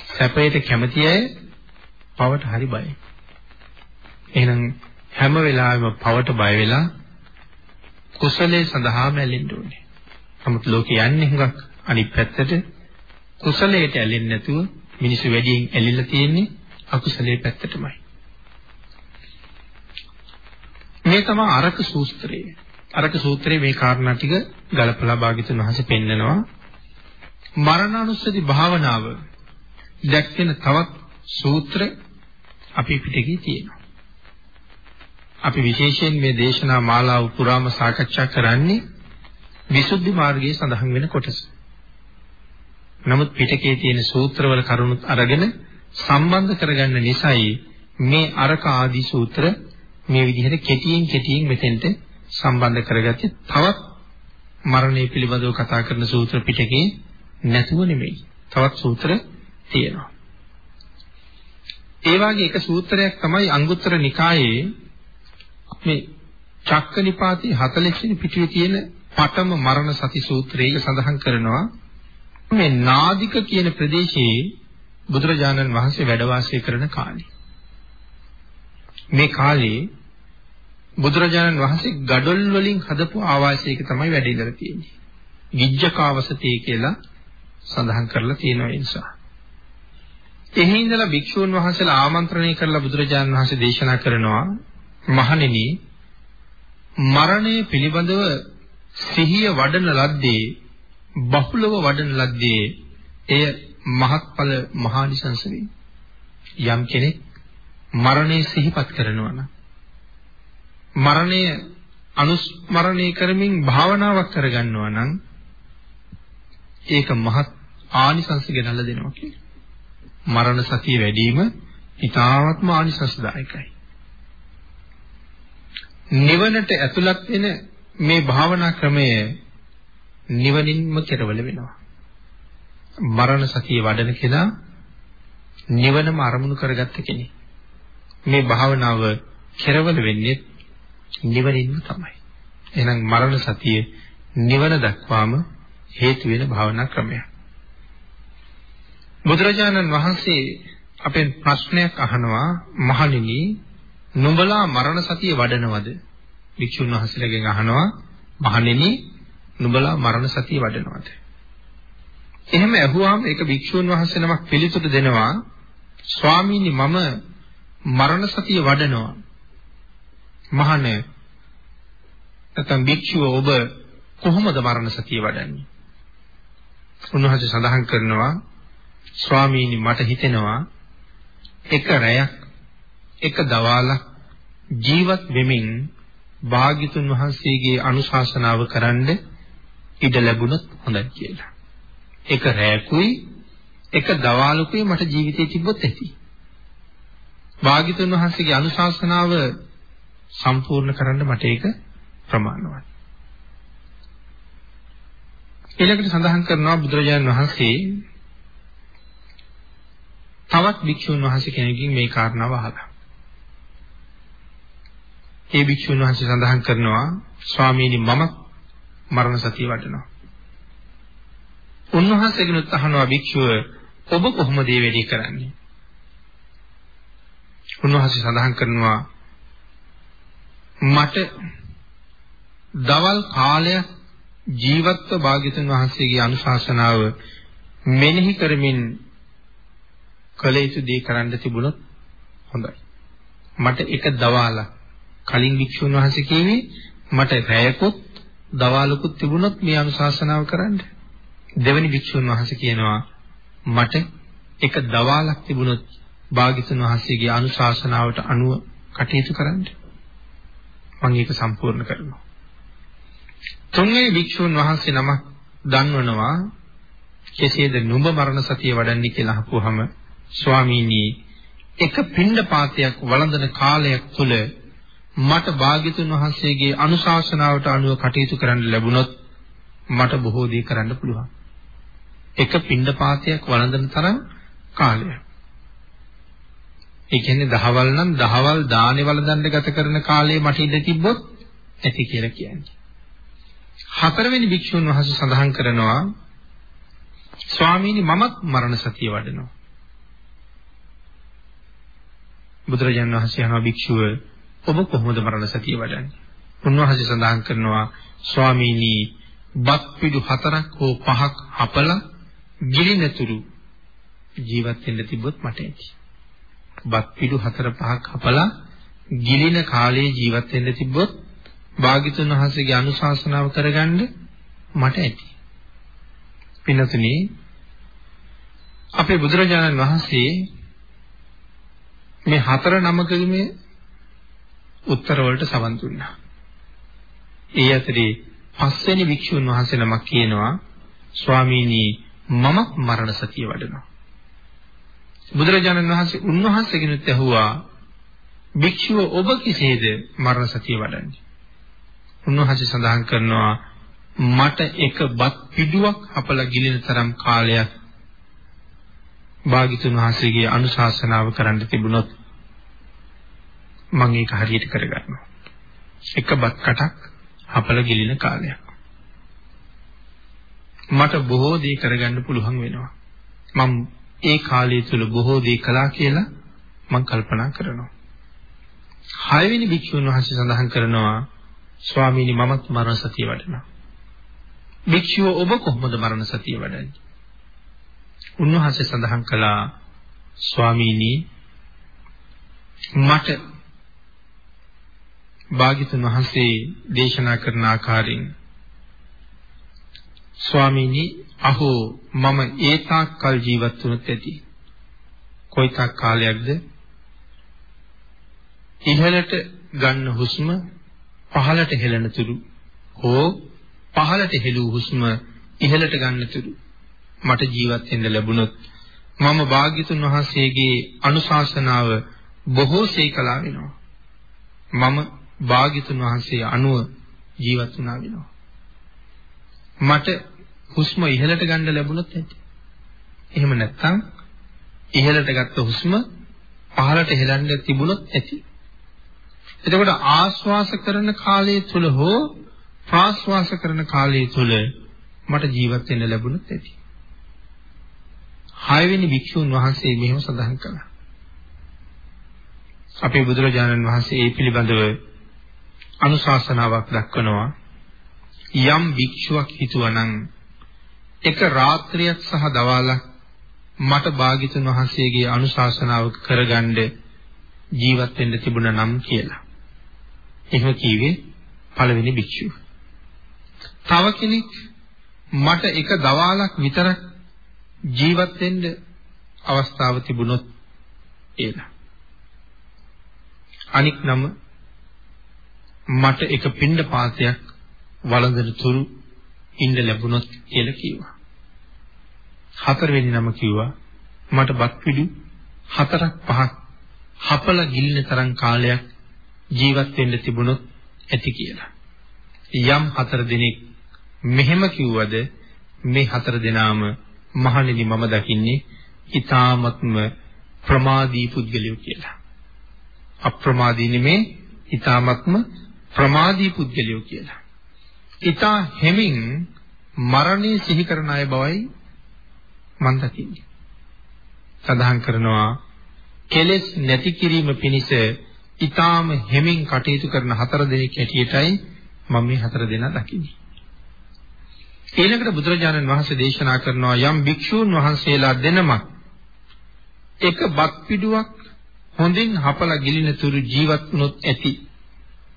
සැපයට කැමති අය පවට හරි බයයි එහෙනම් හැම වෙලාවෙම පවට බය වෙලා කුසලයේ සඳහා මැලෙන්න ඕනේ. නමුත් ලෝකේ යන්නේ හුඟක් අනිත් පැත්තට කුසලයට ඇලෙන්නේ නැතුව මිනිස්සු වැඩියෙන් ඇලිලා තියෙන්නේ අකුසලයේ පැත්තටමයි. මේ තමයි අරක සූත්‍රය. අරක සූත්‍රයේ මේ කාරණා ටික ගලපලා භාග්‍යතුන් වහන්සේ පෙන්නනවා. මරණානුස්සති භාවනාව දැක්වෙන තවත් සූත්‍ර අපි පිටකේ තියෙනවා. අපි විශේෂයෙන් මේ දේශනා මාලාව පුරාම සාකච්ඡා කරන්නේ විසුද්ධි මාර්ගයේ සඳහන් වෙන කොටස. නමුත් පිටකයේ තියෙන සූත්‍රවල කරුණුත් අරගෙන සම්බන්ධ කරගන්න නිසායි මේ අරක ආදී සූත්‍ර මේ විදිහට කෙටියෙන් කෙටියෙන් මෙතෙන්ට සම්බන්ධ කරගත්තේ තවත් මරණය පිළිබඳව කතා කරන සූත්‍ර පිටකේ නැතුව නෙමෙයි. තවත් සූත්‍ර තියෙනවා. ඒ වගේ එක සූත්‍රයක් තමයි අංගුත්තර නිකායේ මේ චක්කනිපාතේ 40 වෙනි පිටුවේ තියෙන පඨම මරණ සති සූත්‍රයේ සඳහන් කරනවා මේ නාදික කියන ප්‍රදේශයේ බුදුරජාණන් වහන්සේ වැඩ වාසය කරන කාලේ මේ කාලේ බුදුරජාණන් වහන්සේ gadol වලින් හදපු ආවාසයක තමයි වැඩ ඉඳලා තියෙන්නේ. ගිජ්ජකාවසතේ කියලා සඳහන් කරලා තියෙනවා ඒ නිසා. එහි ඉඳලා භික්ෂූන් වහන්සේලා ආමන්ත්‍රණය කරලා බුදුරජාණන් වහන්සේ දේශනා කරනවා මහණෙනි මරණය පිළිබඳව සිහිය වඩන ලද්දේ බහුලව වඩන ලද්දේ එය මහත්ඵල මහානිසංස වේ. යම් කෙනෙක් මරණය සිහිපත් කරනවා නම් මරණය අනුස්මරණය කරමින් භාවනාවක් කරගන්නවා නම් ඒක මහත් ආනිසංස ගෙනල්ලා දෙනවා කියන්නේ. මරණ සතිය වැඩිම ඊ타ත්ම ආනිසංසදායකයි. නිවනට ඇතුළත් වෙන මේ භාවනා ක්‍රමය නිවනින්ම කෙරවල වෙනවා. මරණ සතිය වඩන කෙනා නිවනම අරමුණු කරගත්ත කෙනෙක්. මේ භාවනාව කෙරවල වෙන්නේ නිවනින්ම තමයි. එහෙනම් මරණ සතිය නිවන දක්වාම හේතු වෙන භාවනා ක්‍රමයක්. බුදුරජාණන් වහන්සේ අපෙන් ප්‍රශ්නයක් අහනවා මහණෙනි නුඹලා මරණ සතිය වඩනවද? භික්ෂුන් වහන්සේලාගෙන් අහනවා මහණෙනි නුඹලා මරණ සතිය වඩනවද? එහෙම ඇහුවාම ඒක භික්ෂුන් වහන්සේ නමක් පිළිතුරු දෙනවා ස්වාමීනි මම මරණ සතිය වඩනවා. මහණේ නැත්නම් භික්ෂුව ඔබ කොහොමද මරණ සතිය වඩන්නේ? උන්වහන්සේ සඳහන් කරනවා ස්වාමීනි මට හිතෙනවා එක රැයක් එක දවාලක් ජීවත් වෙමින් භාග්‍යතුන් වහන්සේගේ අනුශාසනාව කරන්න ඉඩ ලැබුණොත් හොඳයි කියලා. එක රැයකුයි එක දවාලකුයි මට ජීවිතේ තිබ්බොත් ඇති. භාග්‍යතුන් වහන්සේගේ අනුශාසනාව සම්පූර්ණ කරන්න මට ඒක ප්‍රමාණවත්. ඊළඟට සඳහන් කරනවා බුදුරජාණන් වහන්සේ තවත් භික්ෂුන් වහන්සේ කෙනෙක්ගෙන් මේ කාරණාව අහලා. ඒ භික්ෂුන් වහන්සේ සඳහන් කරනවා ස්වාමීනි මම මරණ සතිය වඩනවා. උන්වහන්සේගෙනුත් අහනවා භික්ෂුව ඔබ කොහොමද මේ වැඩේ කරන්නේ? උන්වහන්සේ සඳහන් කරනවා මට දවල් කාලයක් ජීවත්ව භාග්‍යතුන් වහන්සේගේ අනුශාසනාව මෙනෙහි කරමින් කළ යුතු දේ කරන්න තිබුණොත් හොඳයි. මට එක දවාලක් කලින් වික්ෂුන් වහන්සේ කිව්වේ මට රැයකුත් දවාලකුත් තිබුණොත් මේ අනුශාසනාව කරන්න. දෙවනි වික්ෂුන් වහන්සේ කියනවා මට එක දවාලක් තිබුණොත් භාග්‍යතුන් වහන්සේගේ අනුශාසනාවට අනුව කටයුතු කරන්න. මම ඒක සම්පූර්ණ කරනවා. තුන්වෙනි භික්ෂුන් වහන්සේ නමක් දන්වනවා කෙසේද නුඹ මරණ සතිය වඩන්නේ කියලා අහපුවාම ස්වාමීනි එක පින්ඩපාතයක් වළඳන කාලයක් තුල මට භාග්‍යතුන් වහන්සේගේ අනුශාසනාවට අනුව කටයුතු කරන්න ලැබුණොත් මට බොහෝ දේ කරන්න පුළුවන්. එක පින්ඩපාතයක් වළඳන තරම් කාලයක්. ඒ කියන්නේ දහවල් නම් දහවල් දානේ වළඳන්න ගත කරන කාලේ මට ඉඳ තිබ්බොත් ඇති කියලා කියන්නේ. හතරවෙනි භික්ෂුන් වහන්සේ සඳහන් කරනවා ස්වාමීනි මමත් මරණ සතිය වඩනවා. බුදුරජාණන් වහන්සේ අහනවා භික්ෂුව ඔබ කොහොමද මරණ සතිය වඩන්නේ? උන්වහන්සේ සඳහන් කරනවා ස්වාමීනි බත් පිඩු හතරක් හෝ පහක් හපලා ගිලිනතුරු ජීවත් වෙන්න තිබ්බොත් මට ඇති. බත් පිඩු හතර පහක් හපලා ගිලින කාලේ ජීවත් වෙන්න තිබ්බොත් භාග්‍යතුන් වහන්සේගේ අනුශාසනාව කරගන්න මට ඇති. පින්නතුනි අපේ බුදුරජාණන් වහන්සේ මේ හතර නමකගේ උත්තර වලට සවන් දුන්නා. ඒ අතරේ පස්වෙනි වික්ෂුන් වහන්සේ නමක් කියනවා ස්වාමීනි මම මරණ සතිය වඩනවා. බුදුරජාණන් වහන්සේ උන්වහන්සේගෙනුත් ඇහුවා භික්ෂුව ඔබ කෙසේද මරණ සතිය වඩන්නේ? උන්වහන්සේ සඳහන් කරනවා මට එක බත් පිඩුවක් අපලා ගිලින තරම් කාලයක් භාග්‍යතුන් වහන්සේගේ අනුශාසනාව කරන්න තිබුණොත් මම ඒක හරියට කරගන්නවා. එක බත් කටක් අපල ගිලින කාලයක්. මට බොහෝ දේ කරගන්න පුළුවන් වෙනවා. මම ඒ කාලය තුල බොහෝ දේ කළා කියලා මම කල්පනා කරනවා. හයවෙනි භික්ෂුන් වහන්සේ සඳහන් කරනවා ස්වාමීනි මමත් මරණ සතිය වඩනවා. භික්ෂුව ඔබ කොහොමද මරණ සතිය වඩන්නේ? උන්වහන්සේ සඳහන් කළා ස්වාමීනි මට භාග්‍යතුන් වහන්සේ දේශනා කරන ආකාරයෙන් ස්වාමීනි අහෝ මම ඒ තාක් කල් ජීවත් වුණත් ඇති. කොයිතාක් කාලයක්ද? ඉහළට ගන්න හුස්ම පහළට හෙළන තුරු. හෝ පහළට හෙළූ හුස්ම ඉහළට ගන්න තුරු. මට ජීවත් වෙන්න ලැබුණොත් මම භාග්‍යතුන් වහන්සේගේ අනුශාසනාව බොහෝසේ කළා වෙනවා. මම භාග්‍යතුන් වහන්සේ අනුව ජීවත් වුණා වෙනවා. මට හුස්ම ඉහළට ගන්න ලැබුණොත් ඇති. එහෙම නැත්නම් ඉහළට ගත්ත හුස්ම පහළට හෙලන්න තිබුණොත් ඇති. එතකොට ආශ්වාස කරන කාලය තුල හෝ ප්‍රාශ්වාස කරන කාලය තුල මට ජීවත් වෙන්න ලැබුණොත් ඇති. හයවෙනි භික්ෂුන් වහන්සේ මෙහෙම සඳහන් කළා. අපේ බුදුරජාණන් වහන්සේ ඒ පිළිබඳව අනුශාසනාවක් දක්වනවා. යම් භික්ෂුවක් හිතුවනම් එක රාත්‍රියක් සහ දවාලක් මට භාග්‍යතුන් වහන්සේගේ අනුශාසනාව කරගන්න ජීවත් වෙන්න තිබුණා නම් කියලා. එහෙම කීවේ පළවෙනි භික්ෂුව. තව කෙනෙක් මට එක දවාලක් විතරක් ජීවත් වෙන්න අවස්ථාව තිබුණොත් ඒලා. අනික් නම මට එක පින්ඩ පාතයක් වළඳන තුරු ඉන්න ලැබුණොත් කියලා කිව්වා. හතරවෙනි නම කිව්වා මට බත් පිඩු හතරක් පහක් හපල ගිලින තරම් කාලයක් ජීවත් වෙන්න තිබුණොත් ඇති කියලා. යම් හතර දිනක් මෙහෙම කිව්වද මේ හතර දෙනාම මහණෙනි මම දකින්නේ ඊ타මත්ම ප්‍රමාදී පුද්ගලයෝ කියලා. අප්‍රමාදී නෙමේ ඊ타මත්ම ප්‍රමාදී පුද්ගලයෝ කියලා. ඊතා හැමින් මරණය සිහි කරන අය බවයි මම දකින්නේ. සඳහන් කරනවා කෙලෙස් නැති කිරීම පිණිස ඊටාම හැමින් කටයුතු කරන හතර දෙනෙක් හැටියටයි මම මේ හතර දෙනා දකින්නේ. ඊළඟට බුදුරජාණන් වහන්සේ දේශනා කරනවා යම් භික්ෂූන් වහන්සේලා දෙනමක් එක බත් පිඩුවක් හොඳින් හපලා ගිලින තුරු ජීවත් වුණොත් ඇති.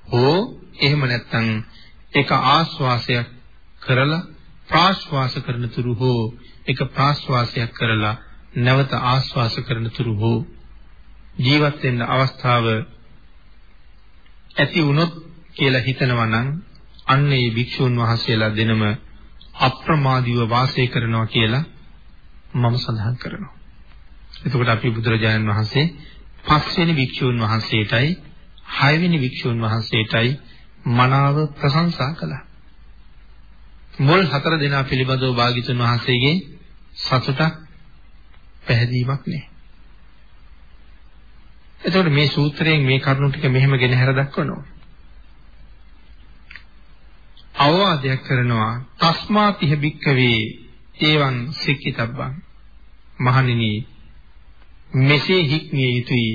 හෝ එහෙම නැත්නම් එක ආශ්වාසයක් කරලා ප්‍රාශ්වාස කරන තුරු හෝ එක ප්‍රාශ්වාසයක් කරලා නැවත ආශ්වාස කරන තුරු හෝ ජීවත් වෙන්න අවස්ථාව ඇති වුණොත් කියලා හිතනවා නම් අන්න ඒ භික්ෂුන් වහන්සේලා දෙනම අප්‍රමාදීව වාසය කරනවා කියලා මම සඳහන් කරනවා. එතකොට අපි බුදුරජාණන් වහන්සේ පස්වෙනි භික්ෂුන් වහන්සේටයි හයවෙනි භික්ෂුන් වහන්සේටයි මනාව ප්‍රශංසා කළා. මුල් හතර දෙනා පිළිබඳව භාග්‍යතුන් වහන්සේගේ සතුටක් පැහැදීමක් නෑ. එතකොට මේ සූත්‍රයෙන් මේ කරුණු ටික මෙහෙම ගෙන හැර දක්වනවා. අවවාදයක් කරනවා තස්මාතිහ භික්කවේ ඒවං සික්කිතබ්බං මහණෙනි මෙසේ හික්මිය යුතුයි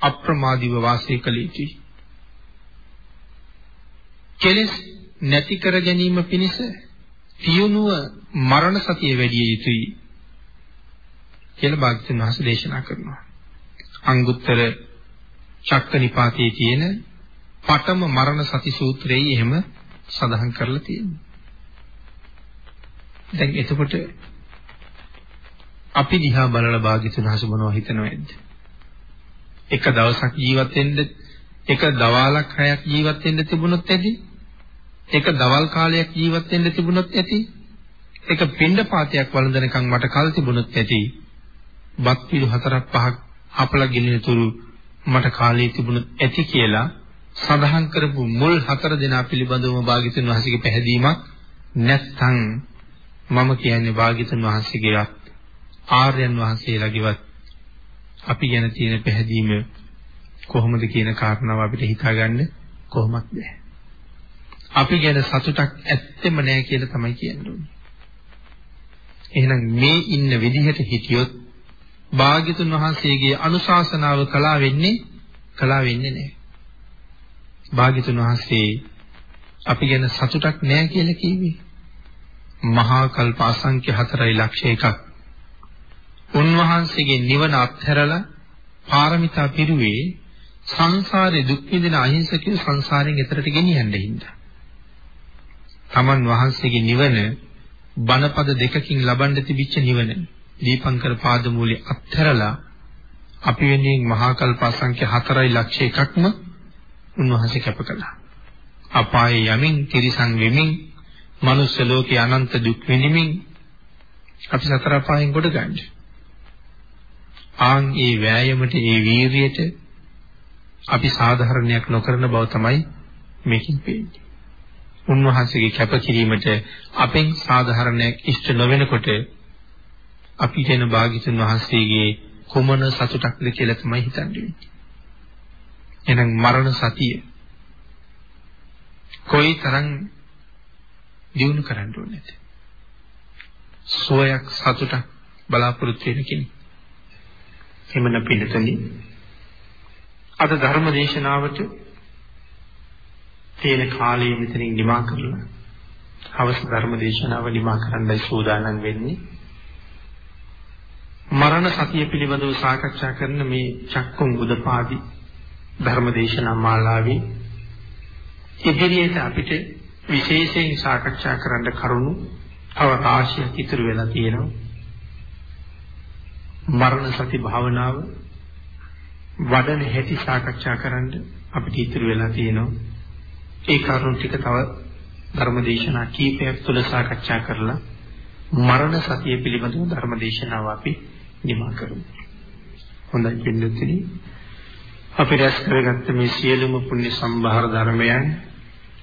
අප්‍රමාදීව වාසය කළ යුතුයි. කෙලෙස් නැති කර ගැනීම පිණිස තියුණුව මරණ සතිය වැඩි යුතුයි කියලා භාග්‍යවතුන් වහන්සේ දේශනා කරනවා. අංගුත්තර චක්කනිපාතයේ තියෙන පඨම මරණ සති සූත්‍රයේ එහෙම සඳහන් කරලා තියෙනවා. දැන් එතකොට අපි දිහා බලලා භාග්‍යතුන් හස මොනව හිතනවද? එක දවසක් ජීවත් වෙන්න එක දවාලක් හයක් ජීවත් වෙන්න තිබුණොත් ඇති. එක දවල් කාලයක් ජීවත් වෙන්න තිබුණොත් ඇති. එක පින්ඩ පාතයක් වළඳනකම් මට කල් තිබුණොත් ඇති. බත් පිළි හතරක් පහක් අපල ගිලින තුරු මට කාලය තිබුණොත් ඇති කියලා සඳහන් කරපු මුල් හතර දෙනා පිළිබඳවම භාග්‍යතුන් වහන්සේගේ පැහැදීමක් නැත්නම් මම කියන්නේ භාග්‍යතුන් වහන්සේගේවත් ආර්යයන් වහන්සේලාගේවත් අපි ගැන තියෙන පැහැදීම කොහොමද කියන කාරණාව අපිට හිතාගන්න කොහොමද බැහැ. අපි ගැන සතුටක් ඇත්තෙම නැහැ කියලා තමයි කියන්නේ. එහෙනම් මේ ඉන්න විදිහට හිටියොත් භාග්‍යතුන් වහන්සේගේ අනුශාසනාව කළා වෙන්නේ කළා වෙන්නේ නැහැ. භාග්‍යතුන් වහන්සේ අපි ගැන සතුටක් නැහැ කියලා කිව්වේ. මහා කල්ප අසංඛ්‍ය 4 ලක්ෂ එකක්. උන්වහන්සේගේ නිවන අත්හැරලා පාරමිතා පිරුවේ සංසාරේ දුක් විඳින අහිංසකයෝ සංසාරයෙන් එතරට ගෙනියන්න හින්දා. තමන් වහන්සේගේ නිවන බණපද දෙකකින් ලබන්න තිබිච්ච නිවන දීපංකර පාදමූලයේ අත්හැරලා අපි වෙනුවෙන් මහා කල්ප අසංඛ්‍ය 4 ලක්ෂ එකක්ම උන්වහන්සේ කැප කළා. අපායේ යමින් තිරිසන් වෙමින් මනුස්ස ලෝකේ අනන්ත දුක් විඳිමින් අපි සතර අපායෙන් ගොඩ ගන්න. ආන් ඒ වෑයමට ඒ වීරියට අපි සාධාරණයක් නොකරන බව තමයි මේකෙන් පේන්නේ. උන්වහන්සේගේ කැපකිරීමට අපෙන් සාධාරණයක් ඉෂ්ට නොවෙනකොට අපි දෙන භාග්‍යතුන් වහන්සේගේ කුමන සතුටක්ද කියලා තමයි හිතන්නේ. එහෙනම් මරණ සතිය කොයි තරම් දිනු කරන්න ඕනේද? සෝයක් සතුටක් බලාපොරොත්තු වෙන කෙනෙක්. එමන පිළිතුරනි අද ධර්ම දේශනාවට තියෙන කාලය මෙතනින් නිමා කරලා හවස ධර්ම දේශනාව නිමා කරන්නයි සූදානම් වෙන්නේ. මරණ සතිය පිළිබඳව සාකච්ඡා කරන මේ චක්කුම් බුදපාදි ධර්ම දේශනා මාලාවේ ඉදිරියට අපිට විශේෂයෙන් සාකච්ඡා කරන්න කරුණු අවකාශයක් ඉතුරු වෙලා තියෙනවා. මරණ සති භාවනාව වඩන හැටි සාකච්ඡා කරන්න අපිට ඉතුරු වෙලා තියෙනවා. ඒ කරුණු ටික තව ධර්මදේශනා කීපයක් තුළ සාකච්ඡා කරලා මරණ සතිය පිළිබඳව ධර්මදේශනාව අපි නිමා කරමු. හොඳයි පින්නතුනි. අපි රැස් කරගත්ත මේ සියලුම පුණ්‍ය සම්භාර ධර්මයන්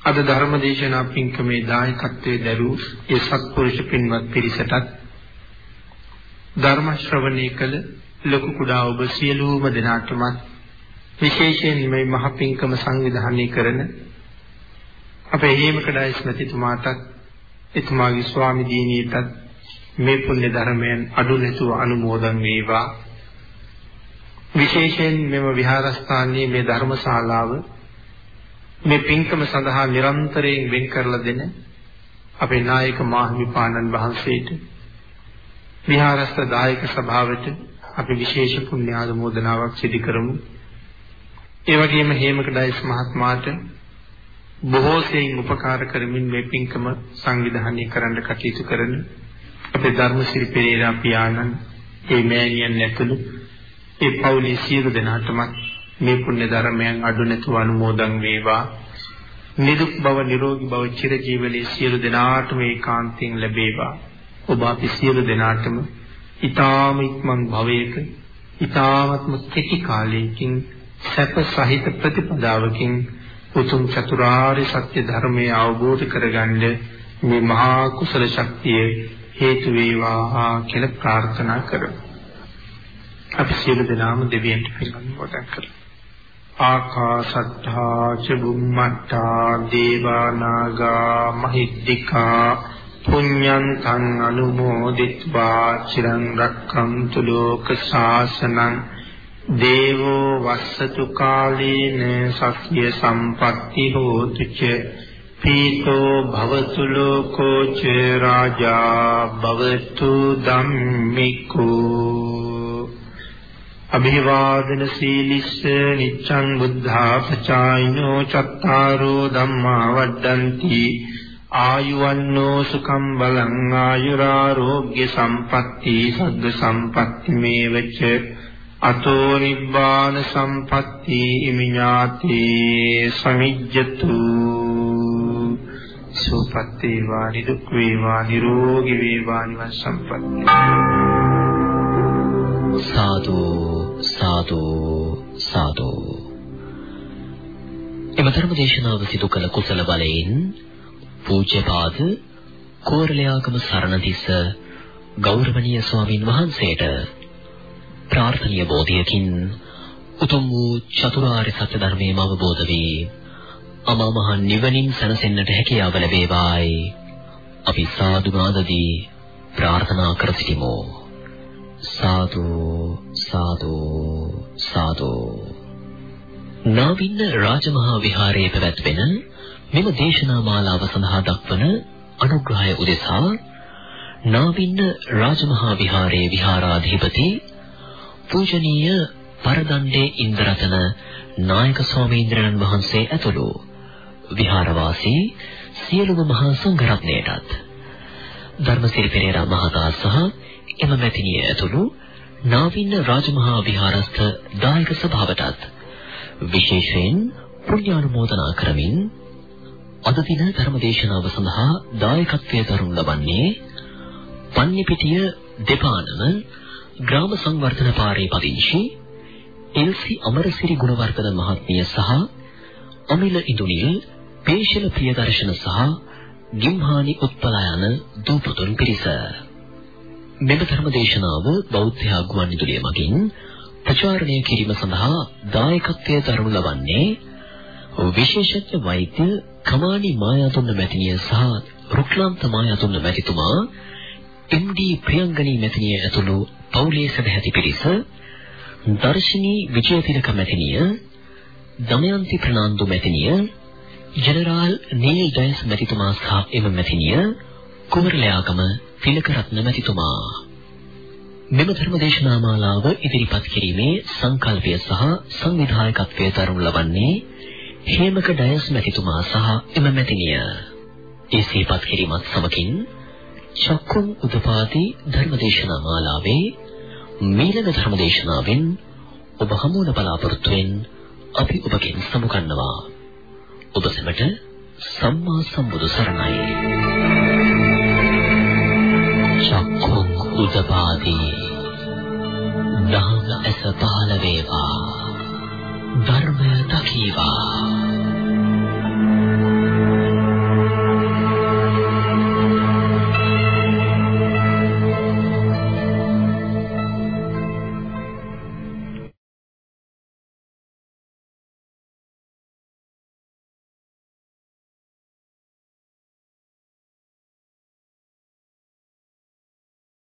අද ධර්මදේශනා පින්කමේ දායකත්වයේ දරූ ඒ සත්පුරුෂ පින්වත් පිරිසටත් ධර්ම ශ්‍රවණය කළ ලොකු කුඩා ඔබ සියලුම දෙනාටම විශේෂයෙන් මේ මහ පිංකම සංවිධානය කරන අපේ හේමකඩයි ස්මතිතුමාටත් එතුමාගේ ස්වාමි දීනියටත් මේ පුණ්‍ය ධර්මයන් අඩු නැතුව අනුමෝදන් වේවා. විශේෂයෙන් මෙම විහාරස්ථානයේ මේ ධර්මශාලාව මේ පින්කම සඳහා නිරන්තරයෙන් වෙන් කරලා දෙන අපේ නායක මාහිමිපාණන් වහන්සේට විහාරස්ථ දායක සභාවට අපි විශේෂ පුණ්‍ය ආදමෝදනාවක් සිදු කරමු. ඒ වගේම හේමක ඩයිස් මහත්මයාට බොහෝ සෙයින් උපකාර කරමින් මේ පින්කම සංවිධානය කරන්න කටයුතු කරන අපේ ධර්මසිරි පෙරේරා පියාණන් ඒ මෑණියන් ඇතුළු ඒ පවුලේ සියලු දෙනාටම මේ පුණ්‍ය ධර්මයන් අඩු නැතුව අනුමෝදන් වේවා. නිදුක් බව නිරෝගී බව චිරජීවනයේ සියලු දෙනාටම ඒකාන්තයෙන් ලැබේවා. ඔබ අපි සියලු දෙනාටම ඊ타ම ඉක්මන් භවයක ඊ타ත්ම කෙටි කාලයකින් සැප සහිත ප්‍රතිපදාවකින් උතුම් චතුරාර්ය සත්‍ය ධර්මය අවබෝධ කරගන්න මේ මහා කුසල ශක්තිය හේතු වේවා කියලා ප්‍රාර්ථනා කරමු. අපි සියලු දෙනාම දෙවියන්ට පිළිගන්න කරමු. ආකාශත්තා ච බුම්මත්තා දේවා නාග මහිද්దికා පුඤ්ඤන්තං අනුමෝදිත්වා චිරං රක්ඛන්තු ලෝක ශාසනං දේවෝ වස්සතු කාලේන සක්්‍ය සම්පatti හෝතු ච පීතෝ භවතු ලෝකෝ ච රාජා භවතු ධම්මිකෝ අභිවාදන සීලිස්ස නිච්ඡං බුද්ධාපචායිනෝ චත්තාරෝ ධම්මා වඩ්ඩಂತಿ ආයුවන්නෝ සුඛම් බලං ආයුරාෝග්‍ය සම්පatti සග්ග සම්පatti මේවච අතෝ නිබ්බාන සම්පatti ඉමිඤාති සමිජ්ජතු සුපත්ති වානි දුක් වේවා නිරෝගී වේවා නිවන් සම්පatti සාදු. සාදු සාදු. එම ධර්ම දේශනාව සිදු කළ කුසල බලයෙන් පූජ්‍යපාද කෝරළයාගම සරණතිස්ස ගෞරවනීය ස්වාමින් වහන්සේට ප්‍රාර්ථනීය බෝධියකින් උතුම් වූ චතුරාර්ය සත්‍ය ධර්මයම අවබෝධ වී අමා මහ නිවනින් සැනසෙන්නට හැකියාව ලැබේවායි. අපි සාදු නාදදී ප්‍රාර්ථනා කර සිටිමු. සාදු. සාදු සාදු. නාවින්න රාජමහා විහාරයේ පැවැත්වෙන මෙම දේශනා මාලාව සඳහා දක්වන අනුග්‍රහය උදෙසා නාවින්න රාජමහා විහාරයේ විහාරාධිපති පූජනීය පරදණ්ඩේ ඉන්ද්‍රරතන නායක ස්වාමීන්ද්‍රයන් වහන්සේ ඇතුළු විහාරවාසී සියලුම මහා සංඝරත්නයටත් ධර්මසිරි පෙරේරා මහතා සහ එම මැතිණිය ඇතුළු නාවින්න රාජමහා විහාරස්ථ දායක සභාවටත් විශේෂයෙන් පුණ්‍යානුමෝදනා කරමින් අද දින ධර්මදේශනාව සඳහා දායකත්වයේ දරනු ලබන්නේ පන්නිපිටිය දෙපානම ග්‍රාම සංවර්ධන පාරේ පදිංචි එල්සි අමරසිරි ගුණවර්ධන මහත්මිය සහ අමිල ඉඳුනිය පේශල ප්‍රියදර්ශන සහ ගිම්හානි උත්පලා යන දූපතුන් පිරිස මෙම ධර්ම දේශනාව බෞද්ධ ආගුවන්විදුලිය මගින් ප්‍රචාරණය කිරීම සඳහා දායකත්වයේ දරනු ලබන්නේ විශේෂඥ වෛද්‍ය කමානි මායාතුංග මැතිණිය සහ රුක්ලාන්ත මායාතුංග මැතිතුමා එම්.ඩී. ප්‍රියංගනී මැතිණිය ඇතුළු පවුලේ සදැහැති පිරිස දර්ශිනී විජයතිලක මැතිණිය දමයන්ති ප්‍රනාන්දු මැතිණිය ජෙනරාල් නීල් ඩයස් මැතිතුමා සහ එම මැතිණිය කුමරලයාගම තිලකරත්න මැතිතුමා මෙම ධර්ම දේශනා මාලාව ඉදිරිපත් කිරීමේ සංකල්පය සහ සංවිධායකත්වයේ දරනු ලබන්නේ හේමක ඩයස් මැතිතුමා සහ එම මැතිණිය. ඒ සිහිපත් කිරීමත් සමගින් චක්කුම් උදපාදී ධර්මදේශනා මාලාවේ මීළඟ ධර්මදේශනාවෙන් ඔබ හමුවන බලාපොරොත්තුෙන් අපි ඔබගෙන් සමුගන්නවා. ඔබ සැමට සම්මා සම්බුදු සරණයි. චක්කුම් උදපාදී නාම ඇස පහළ වේවා. ධර්මය දකීවා.